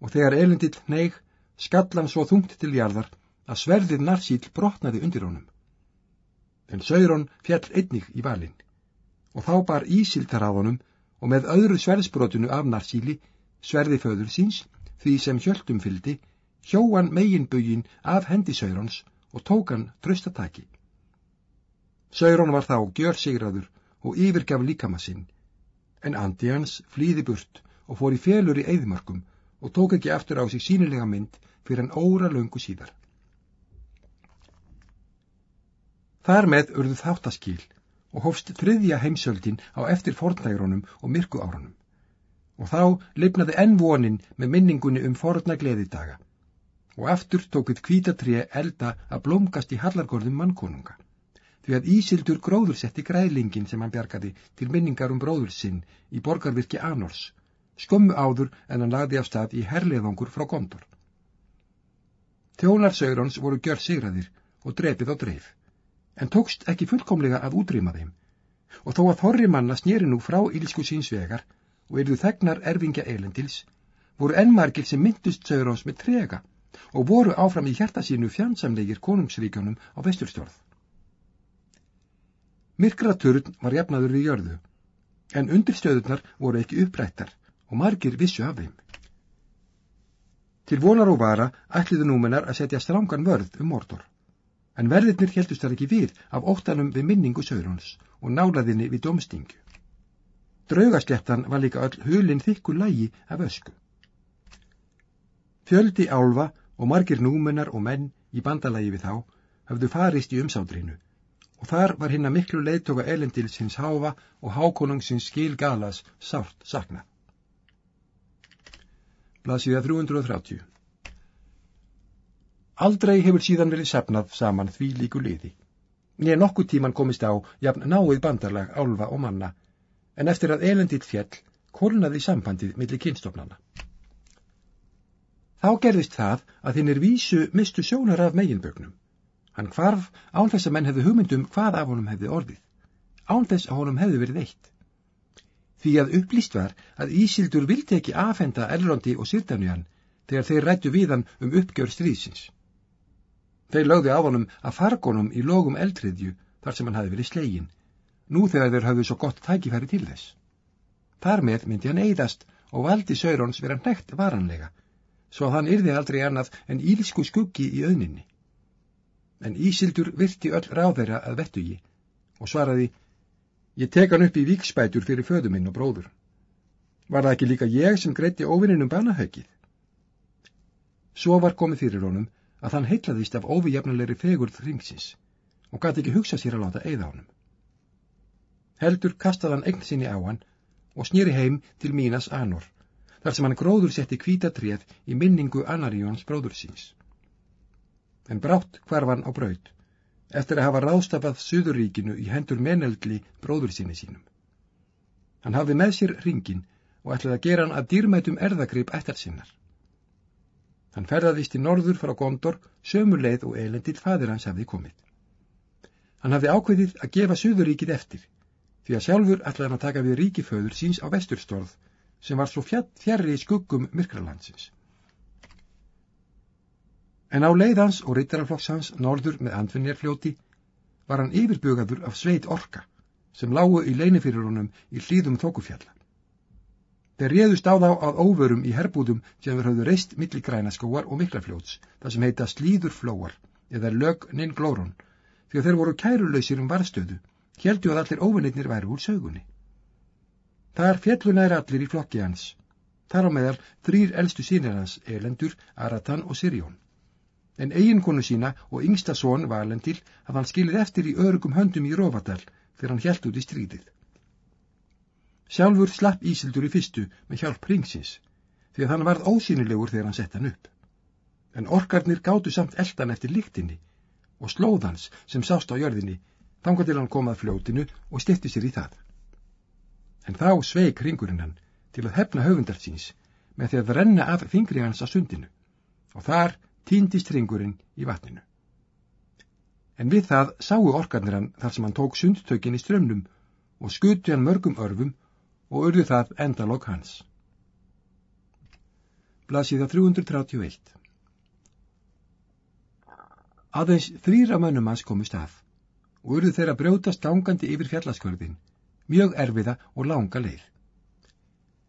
[SPEAKER 1] og þegar Elendil neig skallan svo þungt til jarðar að sverðið narsýl brotnaði undir honum. En Sauron fjall einnig í valin og þá bar Ísildar á honum og með öðru sverðsbrotinu af narsýli sverði föður síns því sem hjöldum fyldi hjóan meginbögin af hendi Saurons og tók hann tröstataki. Saurón var þá gjör sigraður og yfirgaf líkama sinn, en andi hans flýði burt og fór í félur í eðmörkum og tók ekki aftur á sig sínilega mynd fyrir en óra löngu síðar. Þar með urðu þáttaskýl og hófst þriðja heimsöldin á eftir fornægrónum og myrku árunum og þá lifnaði enn vonin með minningunni um forna gleðidaga. Og aftur tókuð kvítatré elda að blómgast í hallargorðum mannkonunga, því að Ísildur gróður setti græðlingin sem hann bjargaði til minningar um bróður sinn í borgarvirki Anors, skömmu áður en hann lagði af stað í herleðangur frá Gondor. Þjónar Saurons voru gjör sigraðir og drepið á dreif, en tókst ekki fullkomlega að útrýma þeim, og þó að þorri manna snýri nú frá ílsku síns vegar og erðu þegnar erfingja elendils, voru ennmargir sem myndust Saurons með trega og voru áfram í hjarta sínu fjandsamleikir konungsríkjónum á vesturstjórð. Myrkraturn var jafnaður í jörðu, en undirstöðunar voru ekki upprættar og margir vissu af þeim. Til vonar og vara ætliðu númenar að setja strángan vörð um mordor, en verðirnir heldust þar ekki við af óttanum við minningu söðrons og nálaðinni við domstingu. Draugaslettan var líka öll hulinn þykku lægi af ösku. Fjöldi álfa og margir númenar og menn í bandalagi við þá hafðu farist í umsátrinu og þar var hinn að miklu leiðtoga elendils hins háfa og hákonungsins skil galas sárt sakna. Blasiða 330 Aldrei hefur síðan verið sapnað saman því líku liði. Nýja nokkuð tíman komist á jafn náið bandarlag álfa og manna en eftir að elendill fjell kólnaði sambandið millir kynstofnana. Þá gerðist það að hinn er vísu mistu sjónar af meginbögnum Hann hvarf án þess að menn hefði hugmyndum hvað af honum hefði orðið, án þess að honum hefði verið eitt. Því að upplýst var að Ísildur vildi ekki afhenda Elrondi og Sirdanjan þegar þeir rættu við hann um uppgjör stríðsins. Þeir lögðu á honum að fargonum í logum eldriðju þar sem hann hafi verið slegin, nú þegar þeir hafðu svo gott tækifæri til þess. Þar með myndi hann eigðast og valdi Saurons vera nekt varanlega, svo að hann yrði aldrei annað en ílsku skuggi í auðninni. En Ísildur virti öll ráðeira að vettugi og svaraði, ég tek hann upp í vikspætur fyrir föðu minn og bróður. Var það ekki líka ég sem greitti óvinninum banahögið? Svo var komið fyrir honum að hann heitlaðist af óvijafnulegri fegurð ringsins og gæti ekki hugsa sér að láta eigða honum. Heldur kastaði hann eign sinni á hann og snýri heim til Mínas Anor, þar sem hann gróður setti kvítatrið í minningu Anarjóns bróður síns. En brátt hvarf hann á braud, eftir að hafa ráðstafað Suðuríkinu í hendur meneldli bróður sinni sínum. Hann hafði með sér ringin og ætlaði að gera hann að dýrmætum erðagrip ættar sinnar. Hann ferðaðist í norður frá Gondor sömu leið og elendil fadir hans hafði komið. Hann hafði ákveðið að gefa Suðuríkið eftir, því að sjálfur ætlaði hann að taka við ríkiföður síns á vesturstorð, sem var svo fjarrri í skuggum myrkralandsins. En á leiðans og rittaraflokks hans norður með andfinnjarfljóti var hann yfirbugaður af sveit orka, sem lágu í leinifyrirunum í hlýðum þókufjalla. Þeir réðust á þá að óvörum í herbúðum sem þeir höfðu reist millir grænaskóar og miklafljóts, það sem heita slíðurflóar eða lög ninn glórun, því að þeir voru kærulausir um varðstöðu, heldu að allir óvinnirnir væri úr sögunni. Þar fjellunæri allir í flokki hans. Þar á meðal þrýr eldstu sínir hans, Elendur, Aratan og Sirjón. En eiginkonu sína og yngsta són Valendil að hann skilið eftir í örugum höndum í Rófadal þegar hann helt út í strídið. Sjálfur slapp Ísildur í fyrstu með hjálp ringsins, því að hann varð ósýnilegur þegar hann sett hann upp. En orkarnir gáttu samt eldan eftir líktinni og slóðans sem sást á jörðinni, þanga til hann komað fljótinu og styrti sér í það. En þá sveik ringurinn hann til að hefna höfundarsins með því að renna af fingri hans á sundinu og þar týndist ringurinn í vatninu. En við það sáu orkarnir hann þar sem hann tók sundtökin í strömmnum og skutu hann mörgum örfum og urðu það endalók hans. Blasiða 331 Aðeins þrýra mönnum hans komust af og urðu þeirra brjótast gangandi yfir fjallaskvörðin, mjög erfiða og langa leið.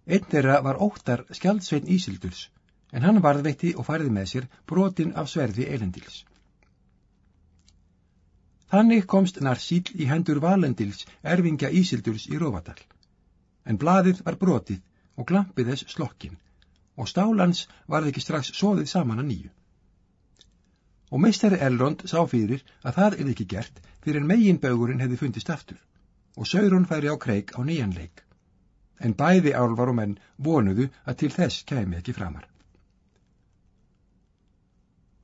[SPEAKER 1] Einn þeirra var óttar skjaldsvein Ísildurs, en hann varðveitti og færði með sér brotin af sverði elendils. Þannig komst Narsíl í hendur Valendils erfingja Ísildurs í Rófadal en blaðið var brotið og glampið þess slokkin og stálans varð ekki strax soðið saman að nýju. Og meistari Elrond sá fyrir að það er ekki gert fyrir en meginbögurinn hefði fundist aftur og Saurun færi á kreik á nýjanleik. En bæði álvar og menn vonuðu að til þess kemi ekki framar.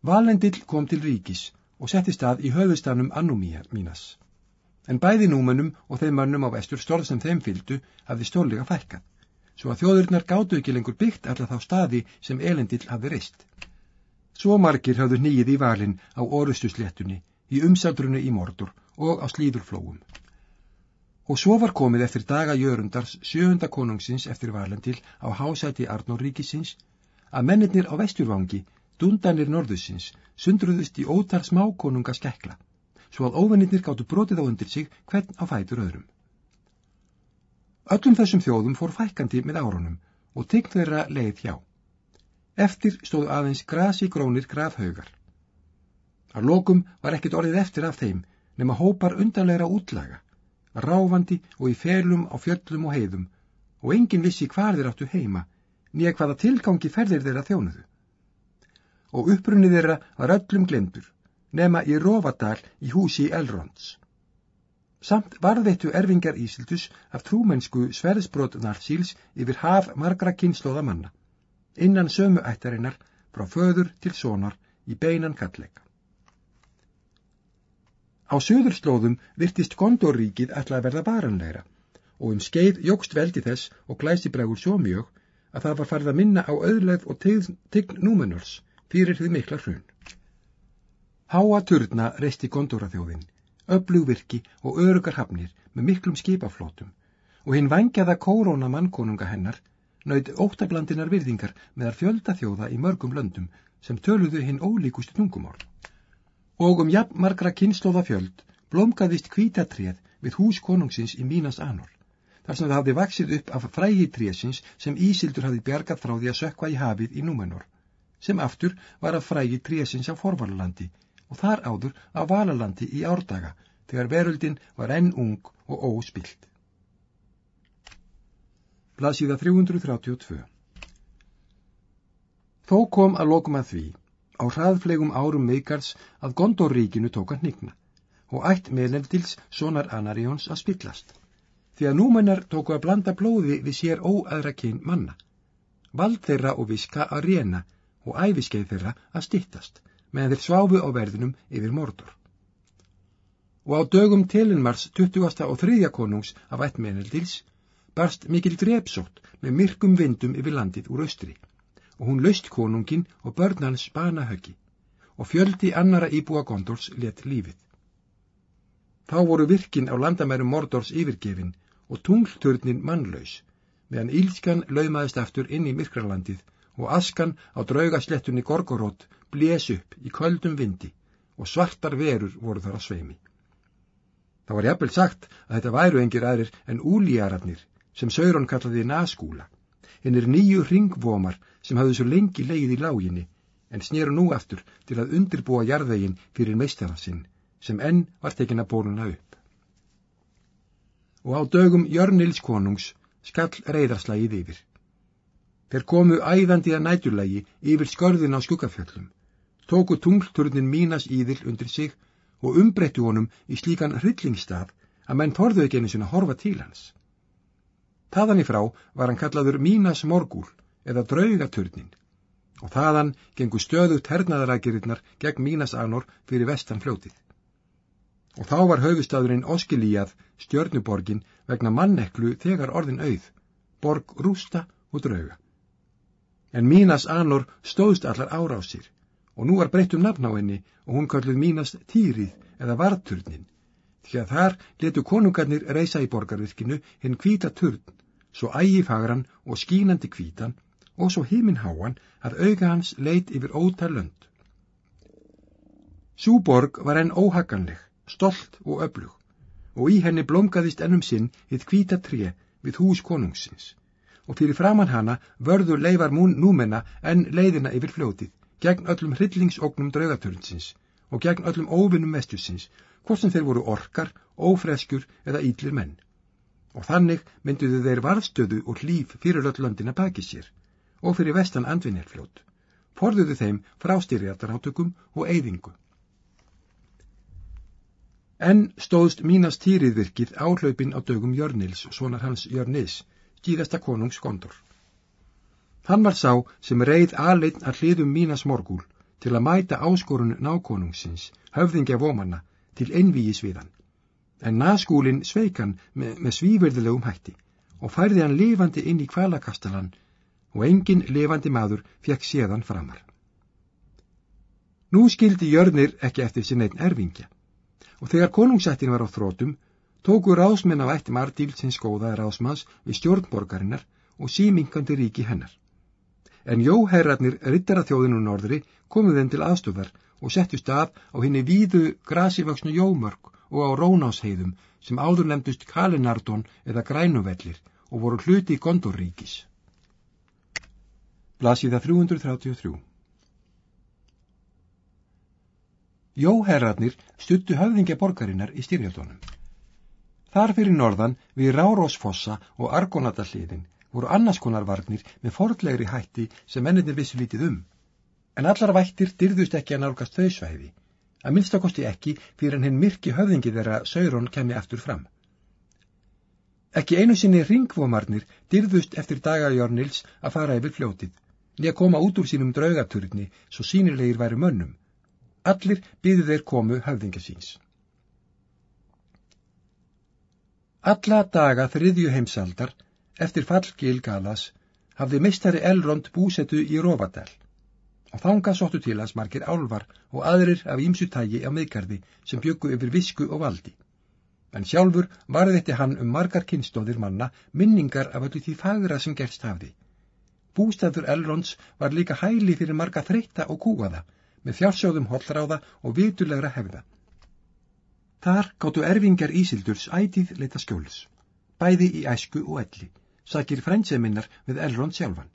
[SPEAKER 1] Valendill kom til ríkis og setti stað í höfustafnum Annumíjar mínas en bæði númennum og þeim mönnum á vestur stórð sem þeim fylgdu hafði stórlega fækkað, svo að þjóðurnar gáttu ekki lengur byggt alla þá staði sem elendill hafði reist. Svo margir hafðu nýið í valin á orustusléttunni, í umsaldrunu í mordur og á slíðurflóum. Og svo var komið eftir daga jörundars sjöhunda konungsins eftir valendil á hásæti Arnóríkisins að mennirnir á vesturvangi, dundanir norðusins, sundruðust í ótar smákonunga skekla svo að óvinnirnir gáttu brotið á undir sig hvern á fætur öðrum. Öllum þessum þjóðum fór fækandi með árunum og tign þeirra leið hjá. Eftir stóð aðeins grasi grónir grafhaugar. Að lokum var ekkit orðið eftir af þeim nema hópar undanleira útlaga, ráfandi og í felum á fjöllum og heiðum og enginn vissi hvar þeir áttu heima, nýja hvaða tilgangi ferðir þeirra þjónuðu. Og upprunnið þeirra var öllum glemdur nema í Rófadal í húsi Elrons. Samt varðveittu erfingar Ísildus af trúmennsku sverðsbrot Narsíls yfir haf margra kynnslóða manna, innan sömu ættarinnar frá föður til sonar í beinan kallega. Á söðurslóðum virtist Gondorríkið ætla að verða varanleira og um skeið jógst veldi þess og glæsi bregur svo mjög að það var farið að minna á auðleð og tign númenurs fyrir því mikla hrun. Háa turna reisti gondóraþjóðin, öflugvirki og örugar hafnir með miklum skipaflótum og hinn vangjaða kóróna mannkonunga hennar naut óttablandinar virðingar meðar fjölda þjóða í mörgum löndum sem töluðu hinn ólíkustu tungumál. Og um jafn margra kynnslóða fjöld blómgaðist kvítatréð við hús konungsins í Mínas Anor, þar sem það hafði vaksið upp af frægi trésins sem Ísildur hafði bjargat frá því að sökva í hafið í Númenor, sem aftur var af frægi trésins á Forvalalandi og þar áður á Valalandi í árdaga, þegar veröldin var enn ung og óspilt. Blaðsíða 332 Þó kom að lokum að því, á hraðflegum árum meikars að Gondorríkinu tók að nigna og ætt meðlendils sonar Anarjóns að spillast. Því að númennar tóku að blanda blóði við sér óæðra kyn manna. Vald þeirra og viska að reyna og æfiskeið þeirra að stittast, meðan þeir sváfu á verðinum yfir mordor. Og á dögum telinmars 20. og 3. konungs af ætt meðlendils barst mikil drepsótt með myrkum vindum yfir landið úr austri og hún löst konungin og börn hans spana höggi og fjöldi annara íbúa Gondors let lífið. Þá voru virkin á landamærum Mordors yfirgefin og tunglturnin mannlaus, meðan ílskan laumaðist aftur inn í myrkralandið og askan á draugaslettunni Gorgorótt blés upp í köldum vindi og svartar verur voru þar að sveimi. Það var jafnvel sagt að þetta væru engir aðrir en úlíjararnir sem Sauron kallaði naskúla, hennir nýju ringvomar sem hafði svo lengi leið í láginni en snýru nú aftur til að undirbúa jarðvegin fyrir meistara sinn sem enn var tekin að bóluna upp. Og á dögum Jörnils konungs skall reyðarslægið yfir. Þeir komu æðandi að næturlægi yfir skörðin á skuggafjöllum, tóku tunglturnin mínas íðil undir sig og umbreyttu honum í slíkan hryllingstaf að menn þorðu ekki einu sinna horfa til hans. Þaðan í frá var hann kallaður mínas morgúl eða draugaturnin og þaðan gengur stöðugt hernaðarækjuriðnar gegn mínas anor fyrir vestan fljótið og þá var höfustadurinn Oskilíjað stjörnuborgin vegna manneklu þegar orðin auð, borg rústa og drauga. En Mínas Anor stóðst allar árásir. Og nú var breyttum nafn á henni og hún kalluð Mínas Týrið eða Varturnin, því að þar letu konungarnir reysa í borgarvirkinu hinn kvíta turn, svo ægifagran og skínandi kvítan og svo himinháan að auga hans leit yfir ótal lönd. Súborg var enn óhaganleg stolt og öflug, og í henni blómgaðist ennum sinn hitt kvíta tré við hús konungsins, og fyrir framann hana vörðu leifar mún númenna enn leiðina yfir fljótið, gegn öllum hryllingsóknum draugaturnsins og gegn öllum óvinnum vestusins, hvort sem þeir voru orkar, ófreskur eða ídlir menn. Og þannig mynduðu þeir varðstöðu og hlýf fyrir öll löndina baki sér, og fyrir vestan andvinnirfljót, forðuðu þeim frá styrjartarhátökum og eyðingu. En stóðst mínast týriðvirkið áhlaupin á dögum Jörnils og svonar hans Jörnis, skýðasta konungs Gondor. Hann var sá sem reið aðleitn að hliðum mínas morgúl til að mæta áskorun nákonungsins, höfðingja vomanna, til einvíis við hann. En naskúlin sveikan með, með svíverðilegum hætti og færði hann lifandi inn í kvalakastalan og engin lifandi maður fekk séðan framar. Nú skildi Jörnir ekki eftir sin einn erfingja og þegar konungsættin var á þrótum, tóku ráðsmenn af ættim Ardíl sinns góða ráðsmanns við stjórnborgarinnar og símingandi ríki hennar. En jóherrarnir rittara þjóðinu norðri komuð þeim til aðstofar og settu stað á henni víðu grasivöksnu jómörk og á rónásheiðum sem áður nefndust Kalinardón eða Grænuvellir og voru hluti í Gondorríkis. Blasiða 333 Jóherrarnir stuttu höfðingja borgarinnar í styrjaldunum. Þar fyrir norðan við Rárósfossa og Argonadalliðin voru annarskonar vargnir með fordlegri hætti sem menninir vissu lítið um. En allar vættir dyrðust ekki að nálgast þau svæði, að minnstakosti ekki fyrir en hinn myrki höfðingi þeirra Sauron kemi aftur fram. Ekki einu sinni ringvomarnir dyrðust eftir dagajórnils að fara yfir fljótið, niða koma út úr sínum draugaturni svo sínilegir væri mönnum Allir býðu þeir komu höfðingja síns. Alla daga þriðju heimsaldar, eftir fall Gil Galas, hafði meistari Elrond búsetu í Rófadal og þanga sóttu til hans margir álvar og aðrir af ímsu tægi á miðgarði sem byggu yfir visku og valdi. En sjálfur varðitti hann um margar kynstóðir manna minningar af öllu því fagra sem gerst hafði. Bústæður Elrons var líka hæli fyrir marga þreytta og kúaða, með fjársjóðum hollráða og vitulegra hefða. Þar gáttu erfingar Ísildurs ætið leita skjóls, bæði í æsku og elli, sakir frænseminnar við Elrond sjálfan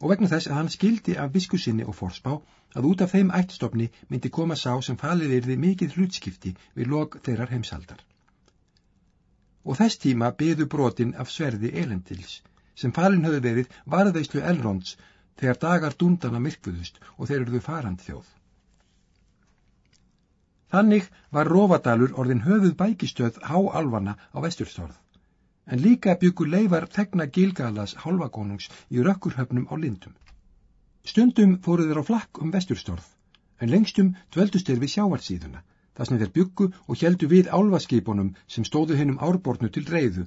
[SPEAKER 1] og vegna þess að hann skildi af viskusinni og forspá að út af þeim ættstofni myndi koma sá sem falið yrði mikið hlutskipti við lok þeirrar heimsaldar. Og þess tíma byðu brotin af sverði elendils, sem falin höfðu verið varðveislu elronds þegar dagar dúndana myrkvuðust og þeir eruðu farand þjóð. Þannig var Rófadalur orðin höfuð bækistöð háalvana á vesturstórð en líka byggu leifar þegna Gilgalas hálfakonungs í rökkurhöfnum á lindum. Stundum fóru þeir á flakk um vesturstorð, en lengstum dveldust þeir við sjávarsíðuna, þar sem þeir byggu og heldu við álvaskipunum sem stóðu hennum árbornu til reyðu,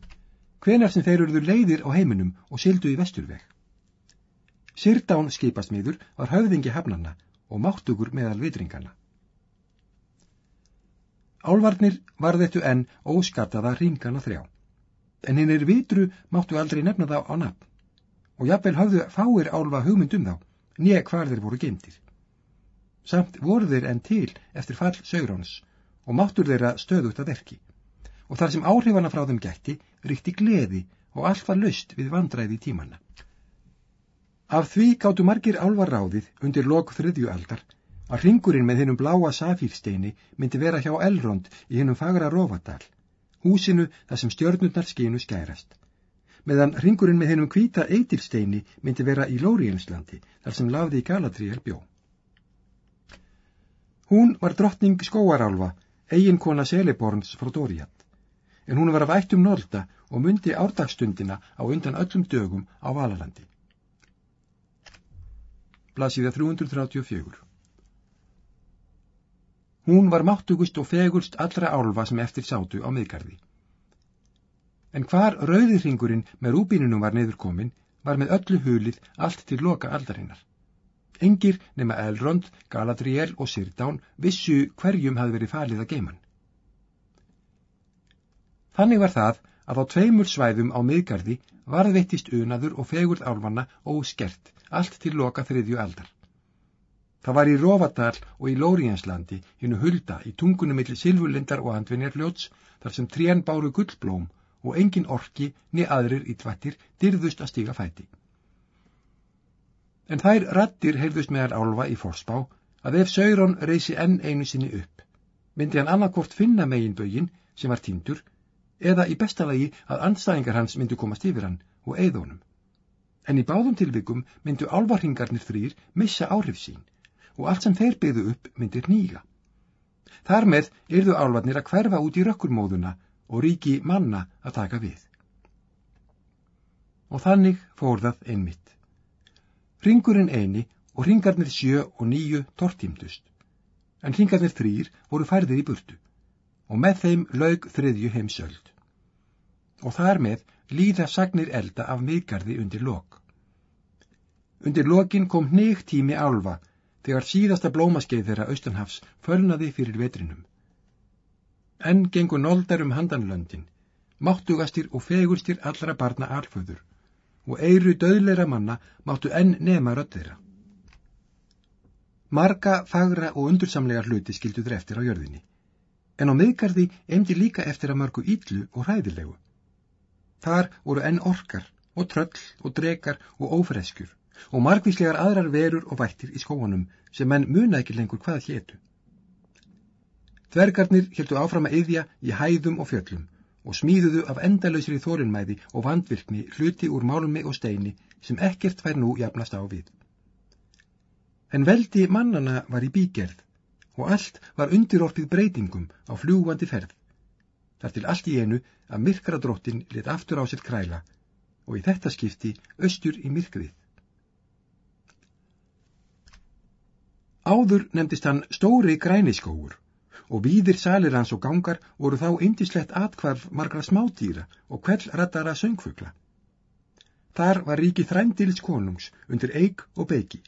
[SPEAKER 1] hvenar sem þeir eruðu leiðir á heiminum og sildu í vesturveg. Sirdán skipasmiður var höfðingi hefnanna og máttugur meðal vitringana. Álvarnir var þetta enn óskattaða ringana þrjá en hinn er vitru máttu aldrei nefna þá á nafn og jafnvel hafðu fáir álfa hugmynd um þá, nýja hvar þeir voru gemdir. Samt voru þeir enn til eftir fall Saurons og máttur þeirra stöðut að verki og þar sem áhrifana frá þeim gætti ríkti gleði og allt var löst við vandræði tímanna. Af því gáttu margir álvar ráðið undir lok þriðju aldar að ringurinn með hennum bláa safírsteini myndi vera hjá Elrond í hennum fagra Rófadal húsinu þar sem stjörnurnar skinu skærast. Meðan ringurinn með hennum hvita eitilsteini myndi vera í Lórienslandi, þar sem lafði í Galadriel bjó. Hún var drottning skóarálfa, eiginkona Seleborns frá Dóriat, en hún var af ættum Norda og myndi árdagstundina á undan öllum dögum á Valalandi. Blasiða 334 Hún var máttugust og fegurst allra álfa sem eftir sátu á miðgarði. En hvar rauðirringurinn með rúbínunum var neyðurkomin var með öllu hulið allt til loka aldarinnar. Engir nema Elrond, Galadriel og Sirdán vissu hverjum hafði verið falið að geiman. Þannig var það að á tveimur svæðum á miðgarði varðveittist unaður og fegurð álfanna óskert allt til loka þriðju aldar. Það var í Rófadal og í Lórienslandi, hinnu hulda, í tungunum millir Silvulindar og Andvinjarfljóts, þar sem trén báru gullblóm og engin orki niður aðrir í tvættir dyrðust að stíga fæti. En þær rattir heyrðust meðal álfa í fórspá að ef Sauron reysi enn einu sinni upp, myndi hann annarkort finna megin bögin sem var týndur eða í bestalagi að andstæðingar hans myndu komast yfir hann og eigðunum. En í báðum tilvikum myndu álvarhingarnir þrýr missa áhrif sín og allt sem þeir byggðu upp myndir nýga. Þar með yrðu álvarnir að hverfa út í rökkurmóðuna og ríki manna að taka við. Og þannig fór það einmitt. Ringurinn eini og ringarnir sjö og nýju tortímdust, en ringarnir þrýr voru færðir í burtu og með þeim laug þriðju heimsöld. Og þar með líða sagnir elda af miðgarði undir lok. Undir lokin kom nýgt tími álva þegar síðasta blómaskeið þeirra austanhafs fölnaði fyrir vetrinum. Enn gengur noldar um handanlöndin, máttugastir og fegurstir allra barna alföður og eiru döðleira manna máttu enn nema rödd þeirra. Marga, fagra og undursamlega hluti skildu þeir eftir á jörðinni, en á miðgarði emdi líka eftir að mörgu íllu og hræðilegu. Þar voru enn orkar og tröll og drekar og ófreskjur og margvíslegar aðrar verur og vættir í skóanum sem menn muna ekki lengur hvað hétu. Þvergarnir heldu áfram að yðja í hæðum og fjöllum og smíðuðu af endalöysri þórinnmæði og vandvirkni hluti úr málmi og steini sem ekkert fær nú jafnast á við. En veldi mannana var í bígerð og allt var undirorpið breytingum á fljúvandi ferð. Þar til allt í einu að myrkra drottin lit aftur á sér kræla og í þetta skipti austur í myrkrið. Áður nefndist hann stóri græniskóur og víðir salir hans og gangar voru þá indislegt atkvarf margra smátýra og kvellrattara söngfugla. Þar var ríki þrændils konungs undir eig og beiki.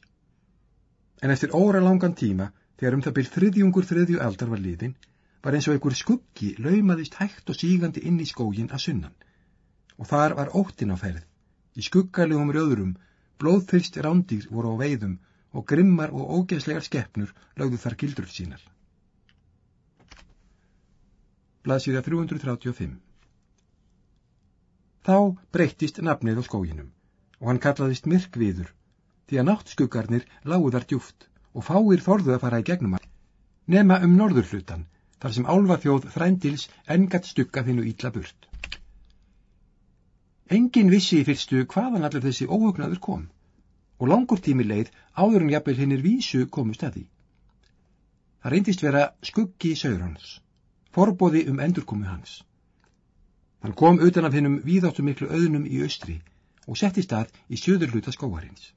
[SPEAKER 1] En eftir óra langan tíma, þegar um það byrð þriðjungur þriðju aldar var liðin, var eins og einhver skuggi laumaðist hægt og sígandi inn í skógin að sunnan. Og þar var óttin á ferð. Í skuggalegum rjóðurum, blóðfyrst rándýr voru á veiðum og grimmar og ógeðslegar skeppnur lögðu þar gildur sínar. Blaðsíða 335 Þá breyttist nafnið á skóginum og hann kallaðist myrkviður því að náttskuggarnir lágu þar djúft og fáir þorðu að fara í gegnum hann nema um norðurhlutan þar sem álfaþjóð þrændils engat stugga þinnu ítla burt. Engin vissi í fyrstu hvaðan allir þessi óhugnaður kom og langur tími leið áður en jafnvel hinnir vísu komust að því. Það reyndist vera skuggi Saurons, forbóði um endurkomu hans. Hann kom utan af hinnum víðáttu miklu auðnum í austri og setti stað í söður hluta skóarins.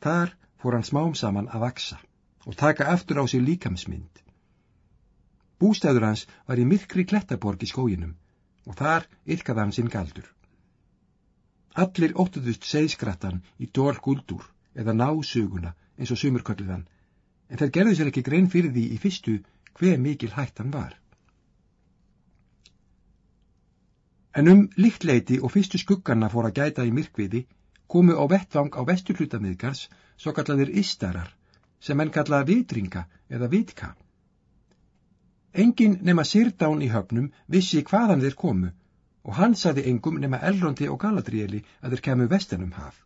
[SPEAKER 1] Þar fór hann smám saman að vaksa og taka aftur á sig líkamsmynd. Bústæður hans var í myrkri klettaborg í skóginum og þar yrkaði hann sinn galdur. Allir óttuðust segskrattan í dól guldur eða násuguna eins og sumur kölluðan, en þeir gerðu sér ekki grein fyrir því í fyrstu hver mikil hættan var. En um líktleiti og fyrstu skugganna fór að gæta í myrkviði komu á vettvang á vestur hlutamiðgars svo kallaðir istarar sem enn kallaða vitringa eða vitka. Engin nema Sirdán í höfnum vissi hvaðan þeir komu og hann saði engum nema Elrondi og Galadrieli að þeir kemur vestanum haf.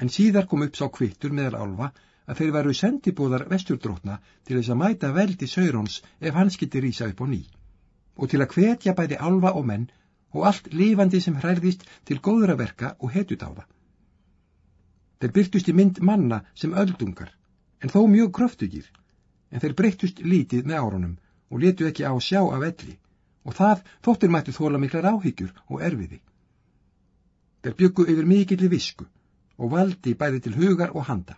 [SPEAKER 1] En síðar kom upp sá kvittur meðal álfa að þeir varu sendibúðar vesturdrótna til þess að mæta veldi Saurons ef hans geti rýsa upp á ný og til að hvetja bæði álfa og menn og allt lifandi sem hræðist til góðra verka og hetut á það. Þeir byrtust í mynd manna sem öldungar, en þó mjög kröftugir, en þeir breyttust lítið með árunum og letu ekki á sjá af elli og það þóttir mættu þóla miklar áhyggjur og erfiði. Þeir byggu yfir mikilli visku og valdi bæði til hugar og handa.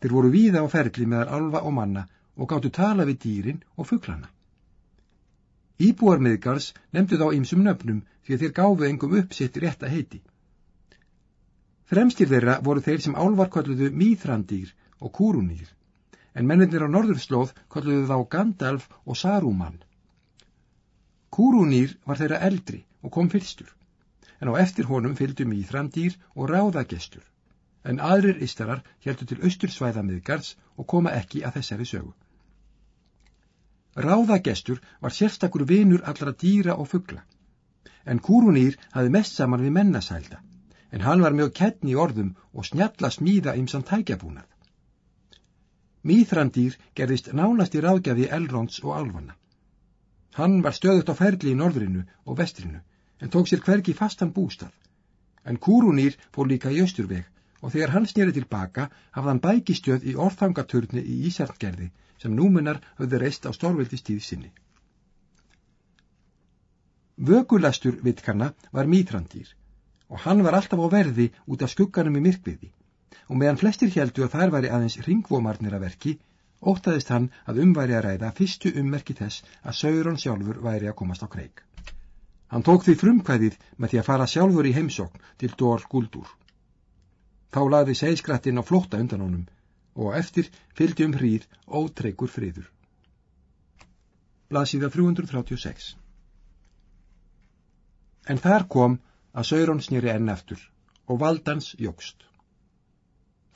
[SPEAKER 1] Þeir voru víða á ferli meðal alfa og manna og gáttu tala við dýrin og fugglana. Íbúar miðgars nefndu þá ýmsum nöfnum því að þeir gáfu engum upp sitt rétta heiti. Fremstir þeirra voru þeir sem álvarkolluðu Mýþrandýr og Kúrunýr, en mennir á norðurslóð kolluðu þá Gandalf og Saruman. Kúrúnýr var þeirra eldri og kom fyrstur, en á eftir honum fylgdu mýþrandýr og ráðagestur, en aðrir istarar heldur til austursvæða miðgards og koma ekki að þessari sögu. Ráðagestur var sérstakur vinur allra dýra og fuggla, en Kúrúnýr hafi mest saman við mennasælda, en hann var mjög kettni í orðum og snjalla smíða ymsan tækjabúnað. Mýþrandýr gerðist nánast í ráðgjafi Elrons og Alvanna. Hann var stöðut á ferli í norðrinu og vestrinu, en tók sér hvergi fastan bústað. En Kúrunýr fór líka í austurveg og þegar hann snýri tilbaka hafði hann bækistöð í orðfangaturni í Ísartgerði sem númunar höfði reist á stórveldistíð sinni. Vökulastur vitkarna var mýtrandýr og hann var alltaf á verði út af skugganum í myrkviði og meðan flestir heldu að þær væri aðeins ringvomarnir að verki ótaðist hann að umværi að ræða fyrstu ummerki þess að Sauron sjálfur væri að komast á kreik. Hann tók því frumkvæðið með því að fara sjálfur í heimsókn til Dór Guldur. Þá laði segskrættin á flótta undan honum og eftir fylgdi um hríð ótreykur friður. Blasiða 336 En þar kom að Sauron snýri enn eftir og valdans jógst.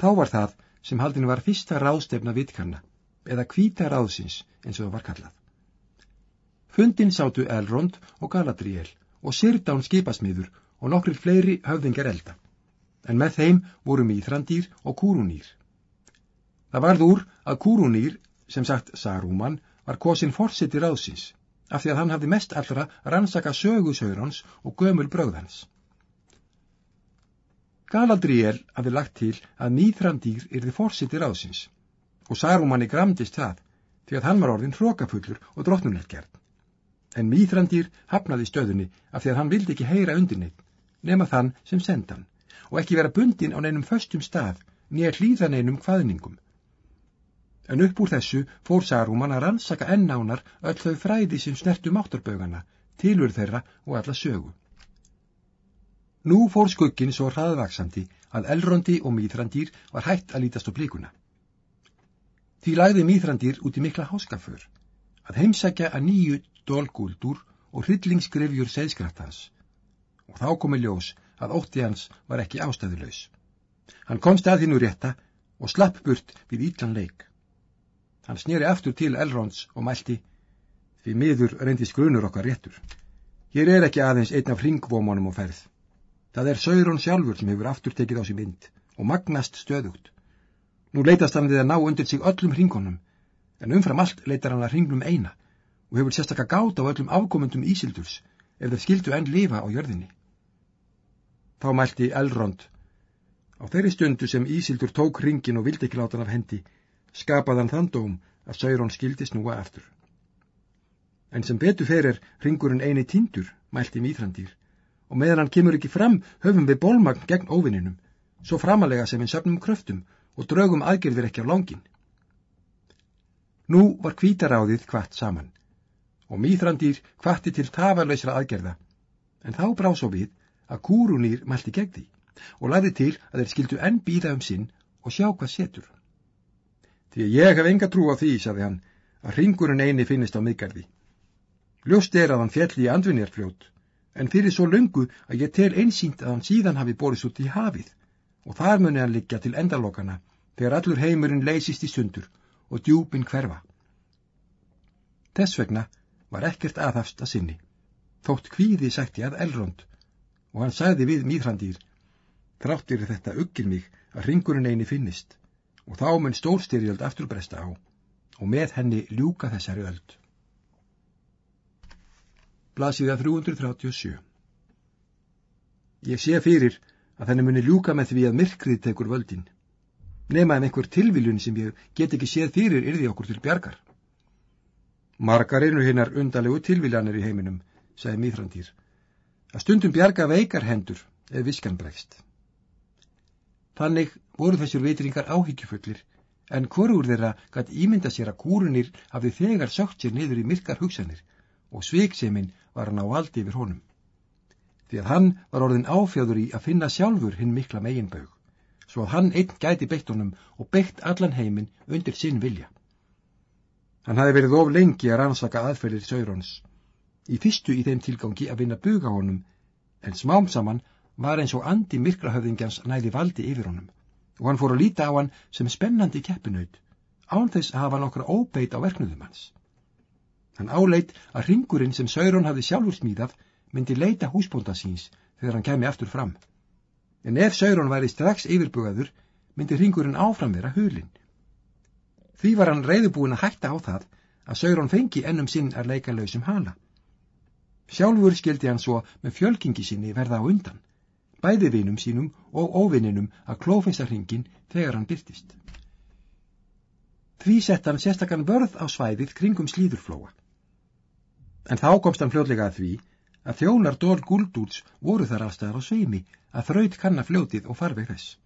[SPEAKER 1] Þá var það sem haldin var fyrsta ráðstefna vitkanna eða kvíta ráðsins eins og það var kallað. Fundin sátu Elrond og Galadriel og Sirdán skipasmiður og nokkur fleiri höfðingar elda, en með þeim voru Mýþrandýr og Kúrunýr. Það varð úr að Kúrunýr, sem sagt Saruman, var kosin fórseti ráðsins, af því að hann hafði mest allra rannsaka sögusaurons og gömul bröðhans. Galadriel hafði lagt til að Mýþrandýr yrði fórseti ráðsins og Sarumanni gramdist það því að hann var orðin hrókafullur og drottnunelgjart. En Mýþrandýr hafnaði stöðunni af því að hann vildi ekki heyra undir neitt, nema þann sem sendan, og ekki vera bundin á neinum föstum stað, nýja hlýða neinum hvaðningum. En upp úr þessu fór Saruman að rannsaka ennánar öll þau fræði sem snertu máttarbögana, tilur þeirra og alla sögu. Nú fór skuggin svo hraðvaksandi að elrondi og mýþrandýr var hægt að lítast á blíkuna. Því lagði mýþrandýr út í mikla háskafur, að heimsækja að nýju dólgúldur og hryllingsgrefjur segðskraftans og þá komi ljós að ótti hans var ekki ástæðulegs. Hann komst að þínu rétta og slapp burt við ítlan leik. Hann snýri aftur til Elrons og mælti, því miður reyndi skrunur okkar réttur. Hér er ekki aðeins einn af hringvómanum og ferð. Það er Saurón sjálfur sem hefur aftur tekið á sér mynd og magnast stöðugt. Nú leitast hann við að ná undir sig öllum hringunum, en umfram allt leitar hann að hringnum eina og hefur sérstakka gátt á öllum afkomendum Ísildurs ef þeir skildu enn lifa á jörðinni. Þá mælti Elrond. Á þeirri stundu sem Ísildur tók hringin og vildi ekki láta hann af hendi, skapaði hann þann dóm að Saurón skildi snúa eftir. En sem betu ferir hringurinn eini tindur, mælti Mýþrandýr og meðan hann kemur ekki fram höfum við bólmagn gegn óvinninum, svo framalega sem við söfnum kröftum og draugum aðgerðir ekki á langin. Nú var kvítaráðið hvart saman og mýþrandýr hvatti til tafarlausra aðgerða, en þá brá svo við að kúrunýr mælti gegn því og laði til að þeir skildu enn býða um sinn og sjá hvað setur. Því að ég hef enga trú á því, saði hann, að ringurinn eini finnist á miðgarði. Ljóst er að hann fjell í andvinjarfljót en fyrir svo löngu að ég tel einsýnt að hann síðan hafi borist út í hafið og þar muni hann liggja til endalokana þegar allur heimurinn leysist í sundur og djúpin hverfa. Þess vegna var ekkert aðhafst að sinni, þótt kvíði sætti að elrond og hann sagði við mýðrandýr, þráttir þetta uggir mig að ringurinn eini finnist og þá mun stórstyrjöld afturbresta á og með henni ljúka þessari öld. Blasiða 337 Ég sé fyrir að þenni muni ljúka með því að myrkrið tekur völdin. Nema en einhver tilviljun sem ég get ekki séð fyrir yrði okkur til bjargar. Margar einu hinnar undalegu tilviljanir í heiminum, sagði Mýþrandýr, að stundum bjarga veikar hendur eða viskan bregst. Þannig voru þessur vitringar áhyggjufullir, en hvorur þeirra gætt ímynda sér að kúrunir hafði þegar sökt sér niður í myrkar hugsanir og svikseminn var hann á valdi yfir honum. Því að hann var orðin áfjáður í að finna sjálfur hinn mikla meginbaug, svo að hann einn gæti beitt honum og beitt allan heiminn undir sinn vilja. Hann hafi verið of lengi að rannsaka aðferðir Saurons, í fyrstu í þeim tilgangi að vinna buga honum, en smám saman var eins og andi myrkrahöfðingjans næði valdi yfir honum, og hann fór að líta á hann sem spennandi keppinaut, án þess að hafa nokkra óbeit á verknuðum hans. Hann áleit að ringurinn sem Sauron hafði sjálfur smíðað myndi leita húsbónda síns þegar hann kemi aftur fram. En ef Sauron væri strax yfirbugaður, myndi ringurinn áfram vera hulinn. Því var hann reyðubúin að hætta á það að Sauron fengi ennum sinn að leika lausum hala. Sjálfur skildi hann svo með fjölkingi sinni verða á undan, bæði vinum sínum og óvinninum að klófesta hringin þegar hann byrtist. Því sett hann sérstakann vörð á svæðið kringum slíðurflóa. En þá komst hann fljóðlega að því að þjónar dól gúldúts voru þar allstaðar á sveimi að þraut kanna fljótið og farveg þess.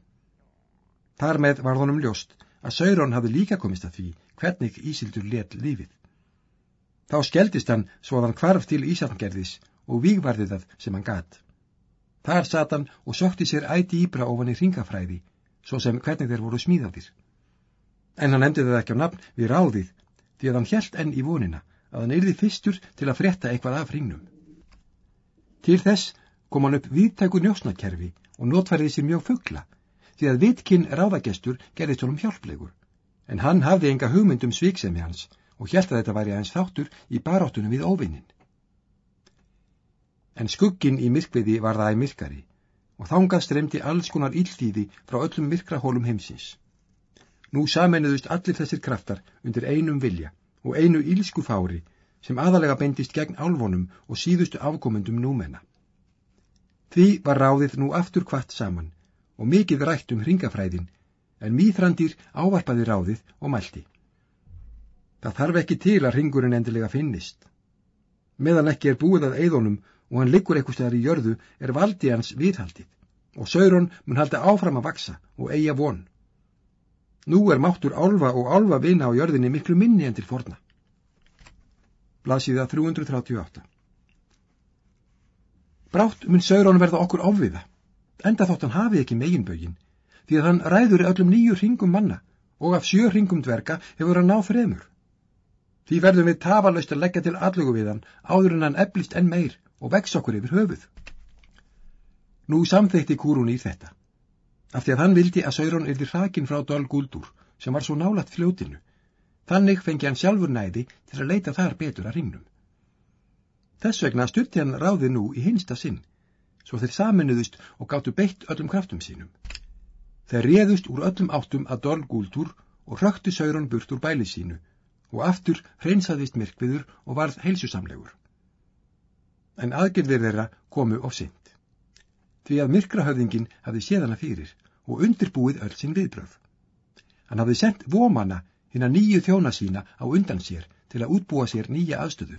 [SPEAKER 1] Þar með var honum ljóst að Saurón hafði líka komist að því hvernig Ísildur let lífið. Þá skeldist hann svo að hann kvarf til Ísarngerðis og vígvarði það sem hann gatt. Þar sat hann og sökti sér æti íbra ofan í ringafræði, svo sem hvernig þeir voru smíðaðir. En hann emdi það ekki á nafn við ráðið, því að hann hjælt enn í vonina að hann yrði fyrstur til að frétta eitthvað af hringnum. Til þess kom hann upp viðtæku njósnakerfi og notfærið sér mjög fuggla, því að vitkinn ráðagestur gerðist honum hjálplegur, en hann hafði enga hugmyndum svíksemi hans og hjælt að þetta væri hans þáttur í baráttunum við óvinnin. En skuggin í myrkviði var það í myrkari og þángað stremdi alls konar íldýði frá öllum myrkrahólum heimsins. Nú samennuðust allir þessir kraftar undir einum vilja og einu ílsku fári sem aðalega beindist gegn álvonum og síðustu afkomendum númenna. Því var ráðið nú aftur kvart saman og mikið rætt um hringafræðin en mýþrandir ávarpaði ráðið og mælti. Það þarf ekki til að hringurinn endilega finnist. Meðan ekki er búið að eidonum og hann liggur stæðar í jörðu er valdi hans viðhaldið og Sauron mun halda áfram að vaksa og eiga von. Nú er máttur álfa og álfa vina á jörðinni miklu minni en til forna. Blasiða 338 Brátt mun Sauron verða okkur ofviða, enda þótt hann hafi ekki meginbögin, því að hann ræður öllum nýju ringum manna og af sjö ringum dverga hefur hann náð þremur. Því verðum við tafalaust að leggja til allugu við hann áður en hann eflist enn meir og vex okkur yfir höfuð. Nú samþekti Kúrún í þetta, af því að hann vildi að Sauron yrði hrakin frá Dál Gúldur sem var svo nálat fljótinu. Þannig fengi hann sjálfur næði til að leita þar betur að ringnum. Þess vegna styrti hann ráði nú í hinsta sinn, svo þeir saminuðust og gáttu beitt öllum kraftum sínum. Þeir réðust úr öllum áttum að Dál Gúldur og hröktu Sauron burt úr bæli sínu og aftur hreinsaðist myrkviður og varð heilsusamlegur. En aðgerðir þeirra komu of synd. Því að myrkrahöfðingin hafði séðana fyrir og undirbúið öll sinn viðbröð. Hann hafði sendt vómanna hinn að nýju þjóna sína á undan sér til að útbúa sér nýja aðstöðu.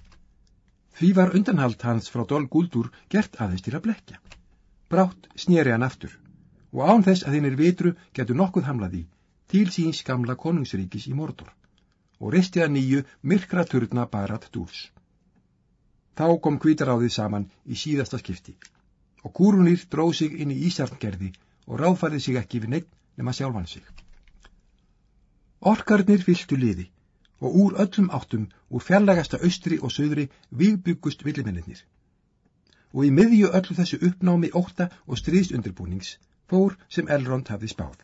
[SPEAKER 1] Því var undanhald hans frá Dól Gúldur gert aðeins til að blekja. Brátt snýri hann aftur og án þess að hinnir vitru getur nokkuð hamlaði til síns gamla konungsríkis í Mordor og reisti að nýju myrkra turna Barat Dúls. Þá kom kvítaráðið saman í síðasta skipti og Kúrunir dróð sig inn í Ísarngerði og ráðfærið sig ekki við neitt nema sjálfan sig. Orkarnir fylgtu liði og úr öllum áttum, úr fjarlægasta austri og söðri, viðbyggust villimennir. Og í miðju öllu þessu uppnámi óta og stríðsundirbúnings fór sem Elrond hafði spáð.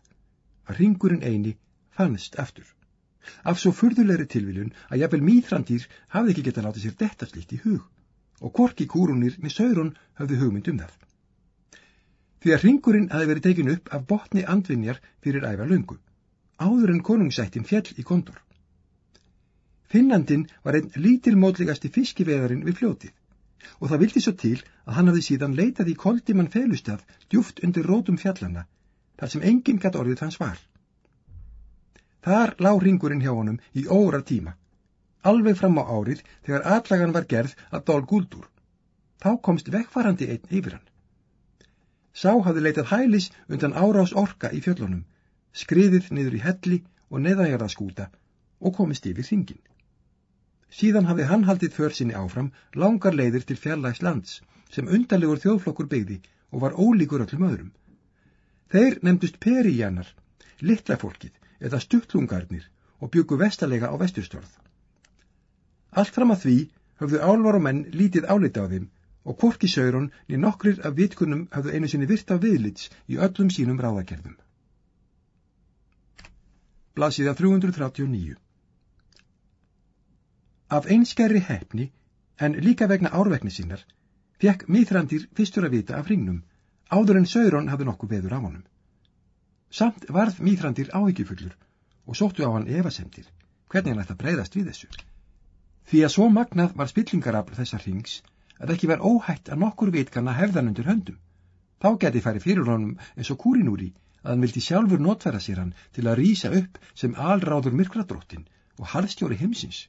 [SPEAKER 1] Að ringurinn eini fannst aftur. Af svo furðulegri tilviljun að jafnvel mýþrandýr hafði ekki geta látið sér detta slíkt í hug og korki kúrunir með saurun hafði hugmynd um það. Því að ringurinn hafi verið tekin upp af botni andvinjar fyrir æfa löngu, áður en konungsættin fjell í kontor. Finnandin var einn lítilmótlegasti fiskiveðarinn við fljótið og það vildi svo til að hann hafði síðan leitað í koldimann felustaf djúft undir rótum fjallana, þar sem enginn gatt orðið hans var. Þar lá ringurinn hjá honum í óra tíma, alveg fram á árið þegar atlagan var gerð að dál gúldur. Þá komst vekkfarandi einn yfir hann. Sá hafði leitað hælis undan árás orka í fjöllunum, skriðið niður í helli og neðanjarðaskúta og komist yfir þingin. Síðan hafði hann haldið för sinni áfram langar leiðir til fjarlægs lands sem undarlegur þjóðflokkur byggði og var ólíkur öllum öðrum. Þeir nefndust períjanar, litla fólkið eða stuttlungarnir og byggu vestalega á vesturstörð. Allt fram að því höfðu álvar og menn lítið álita á þeim og kvorki saurun niður nokkrir af vitkunum höfðu einu sinni virt af viðlits í öllum sínum ráðakerðum. Blasiða 339 Af einskæri hefni, en líka vegna árvekni sínar, fekk miðrandir fyrstur að vita af hringnum, áður en Sauron hafði nokkuð veður á honum. Samt varð miðrandir áhyggjufullur og sóttu á hann evasemtir, hvernig hann ætti að breyðast við þessu. Því að svo magnað var spillingarafl þessar hrings að ekki var óhætt að nokkur vitkanna hefðan undir höndum. Þá geti færi fyrir honum eins og kúrinúri að hann vildi sjálfur notfæra sér hann til að rýsa upp sem alráður myrkradróttin og harðstjóri heimsins.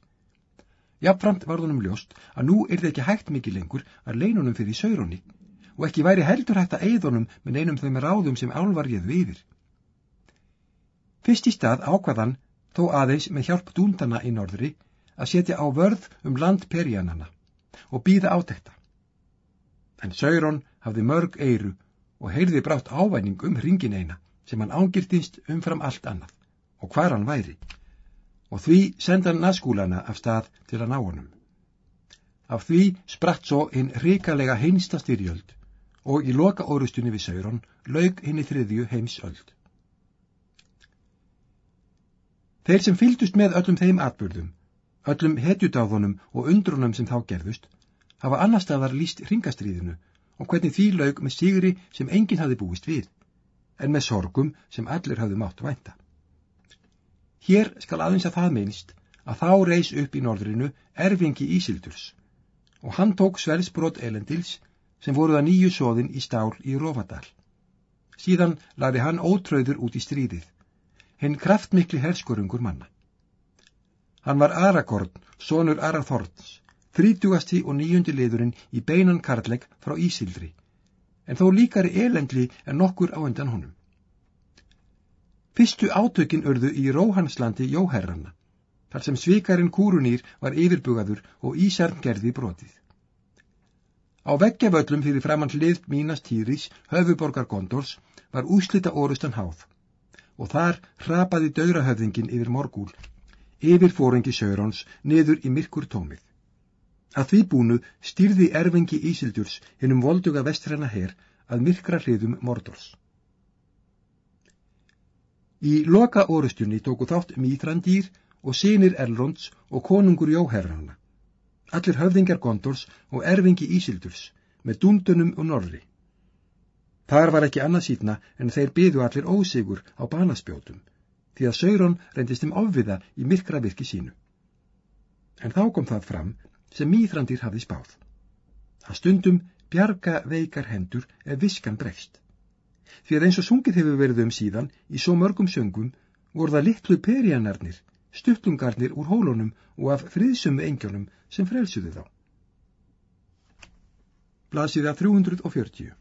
[SPEAKER 1] Jafnframt varðunum ljóst að nú er það ekki hægt mikið lengur að leinunum fyrir saurunni og ekki væri heldur hægt að eigðunum með neinum þeim ráðum sem álvar réðu yfir. Fyrst í stað ákvaðan, þó aðeins með hjálp dúndana í norðri, að setja á vörð um land perjanana og býða átækta. En Sauron hafði mörg eiru og heyrði brátt ávæning um hringin eina sem hann ángirtist umfram allt annað og hvar hann væri og því senda naskúlana af stað til að ná honum. Af því spratt svo hinn ríkalega heinsta styrjöld og í loka orustunni við Sauron laug hinn í þriðju heimsöld. Þeir sem fyldust með öllum þeim atbyrðum, öllum hetjudáðunum og undrunum sem þá gerðust, hafa annar staðar líst ringastriðinu og hvernig því laug með sigri sem enginn hafi búist við, en með sorgum sem allir hafði mátt vænta. Hér skal aðeins að það minnst að þá reys upp í norðrinu erfingi Ísildurs og hann tók sverðsbrot elendils sem voruð að nýju sóðin í stál í Rófadal. Síðan lagði hann ótröður út í stríðið, hinn kraftmikli herskurungur manna. Hann var Aragorn, sonur Arathorns, þrítugasti og nýjundi liðurinn í beinan karleg frá Ísildri, en þó líkari elendli en nokkur á endan honum. Fyrstu átökin urðu í Róhanslandi Jóherranna, þar sem svikarinn Kúrunýr var yfirbugaður og Ísarn gerði brotið. Á veggjavöllum fyrir framann hlið Mínas Týris, höfuborgar Gondors, var úslita orustan háð og þar hrapaði döðrahöfðingin yfir morgúl, yfir fórengi Sörons, niður í myrkur tómið. Að því búnu stýrði erfingi Ísildjurs hinnum volduga vestræna herr að myrkra hliðum Mordors. Í loka orustjunni tóku þátt Míþrandýr og sínir Elronds og konungur Jóherrana allir höfðingar Gondors og erfingi Ísildurs með dúndunum og norri. Þar var ekki annað síðna en þeir byðu allir ósigur á banaspjótum, því að Sauron reyndist um ofviða í myrkra virki sínu. En þá kom það fram sem mýþrandir hafði spáð. Að stundum bjarga veikar hendur ef viskan bregst. Því að eins og sungið hefur verið um síðan í svo mörgum söngum voru það litlu perjanarnir stuttungarnir úr hólunum og af friðsum engjónum sem frelsuði þá. Blasiða 340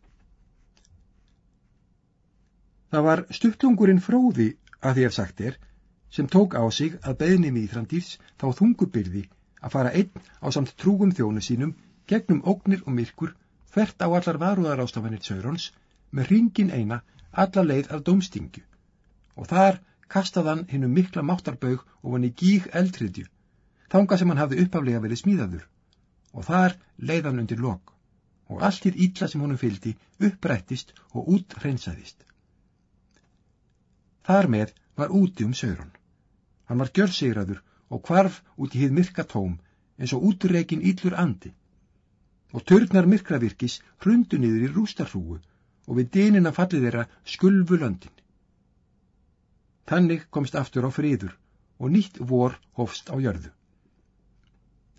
[SPEAKER 1] Það var stuttlungurinn fróði að því að sagt er sem tók á sig að beðni mýþrandýrs þá þungubyrði að fara einn á samt trúgum þjónu sínum gegnum ógnir og myrkur þvert á allar varuðarástafanir Saurons með ringin eina alla leið af domstingju og þar kastaðan hinnum mikla máttarbaug og hann í gíg eldriðju, þanga sem hann hafði uppaflega verið smíðaður, og þar leiðan undir lok, og allt í ítla sem honum fyldi upprættist og úthreinsaðist. Þar með var úti um Sauron. Hann var gjörsegraður og kvarf út í hið myrka tóm eins og úturreikin íllur andi, og törnar myrkravirkis hrundu niður í rústarhrúu og við dýnina fallið þeirra skulvu löndin. Þannig komst aftur á friður og nýtt vor hofst á jörðu.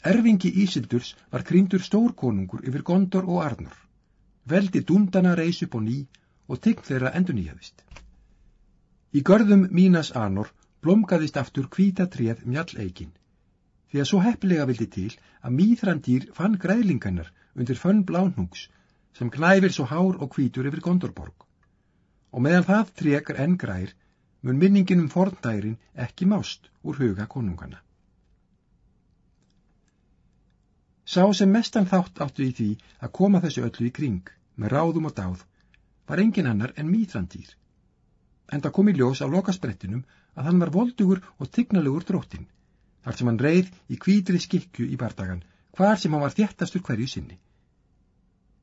[SPEAKER 1] Erfingi Ísildurs var kryndur stórkonungur yfir Gondor og Arnor. Veldi dundana reys upp og ný og tign þeirra endur nýjaðist. Í görðum Mínas Arnor blomgaðist aftur kvítatréð mjalleikin, því að svo heppilega vildi til að mýþrandýr fann græðlingarnar undir fönn blánhúks sem knæfir svo hár og kvítur yfir Gondorborg. Og meðan það trekar enn grær mun minningin um forndærin ekki mást úr huga konungana. Sá sem mestan þátt áttu í því að koma þessu öllu í kring, með ráðum og dáð, var engin annar en mýþrandýr. En það kom í ljós á lokasprettinum að hann var voldugur og tignalegur dróttin, þar sem hann reið í kvítri skikju í bardagan, hvar sem hann var þjættastur hverju sinni.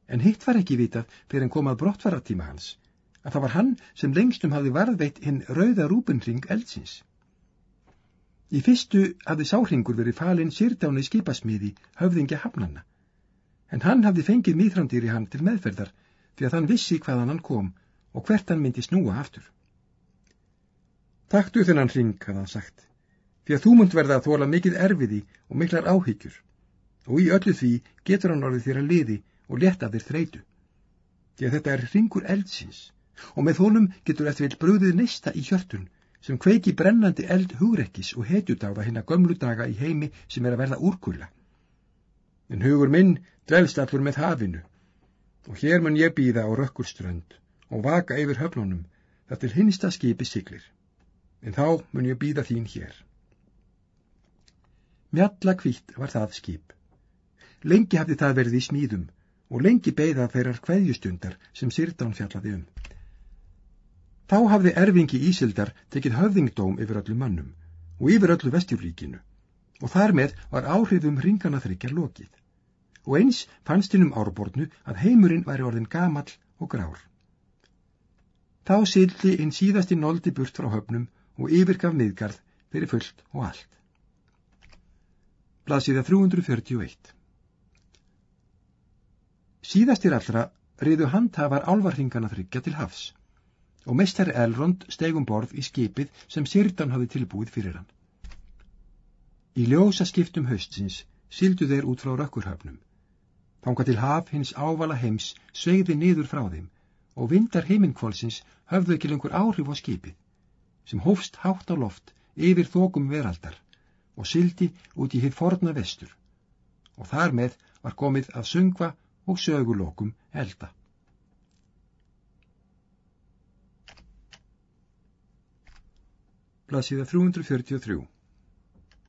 [SPEAKER 1] En hitt var ekki vitað fyrir hann komað brottvarartíma hans, að það var hann sem lengstum hafði varðveitt hinn rauða rúbenring eldsins. Í fyrstu hafði sáringur verið falinn sýrdáni skipasmiði höfðingja hafnanna, en hann hafði fengið mýþrandýri hann til meðferðar því að hann vissi hvaðan hann kom og hvert hann myndi snúa aftur. Takktu þennan ring, hafði hann sagt, því að þú munt verða að þóla mikið erfiði og miklar áhyggjur, og í öllu því getur hann orðið þér að liði og leta þér þreitu, því að þetta er ringur eldsins og með honum getur eftir vil brúðið neista í hjörtun sem kveiki brennandi eld hugrekkis og hetjudáða hinn að gömlu daga í heimi sem er að verða úrkulla. En hugur minn dvelst allur með hafinu og hér mun ég býða á rökkurströnd og vaka yfir höfnunum þar til hinsta skipi siglir. En þá mun ég býða þín hér. Mjalla kvitt var það skip. Lengi hafði það verið í smíðum og lengi beigða þeirrar kveðjustundar sem Sirdán fjallaði um. Þá hafði erfingi Ísildar tekið höfðingdóm yfir öllu mannum og yfir öllu vestjúrríkinu og þar með var áhrifum ringana þryggjar lokið. Og eins fannst hinn um árbornu að heimurinn væri orðin gamall og grár. Þá sildi einn síðasti nóldi burt frá höfnum og yfirgaf miðgarð fyrir fullt og allt. Blasiða 341 Síðastir allra riðu handhafar álvarringana þryggja til hafs og meistar Elrond stegum borð í skipið sem Sirdan hafi tilbúið fyrir hann. Í ljósa skiptum höstsins sildu þeir út frá rökkurhafnum. Þánga til haf hins ávala heims sveiði niður frá þeim og vindar heiminkválsins höfðu ekki lengur áhrif á skipið, sem hófst hátt á loft yfir þókum veraldar og sildi út í hitt forna vestur og þar með var komið að sungva og sögulokum elda. Blaðsíða 343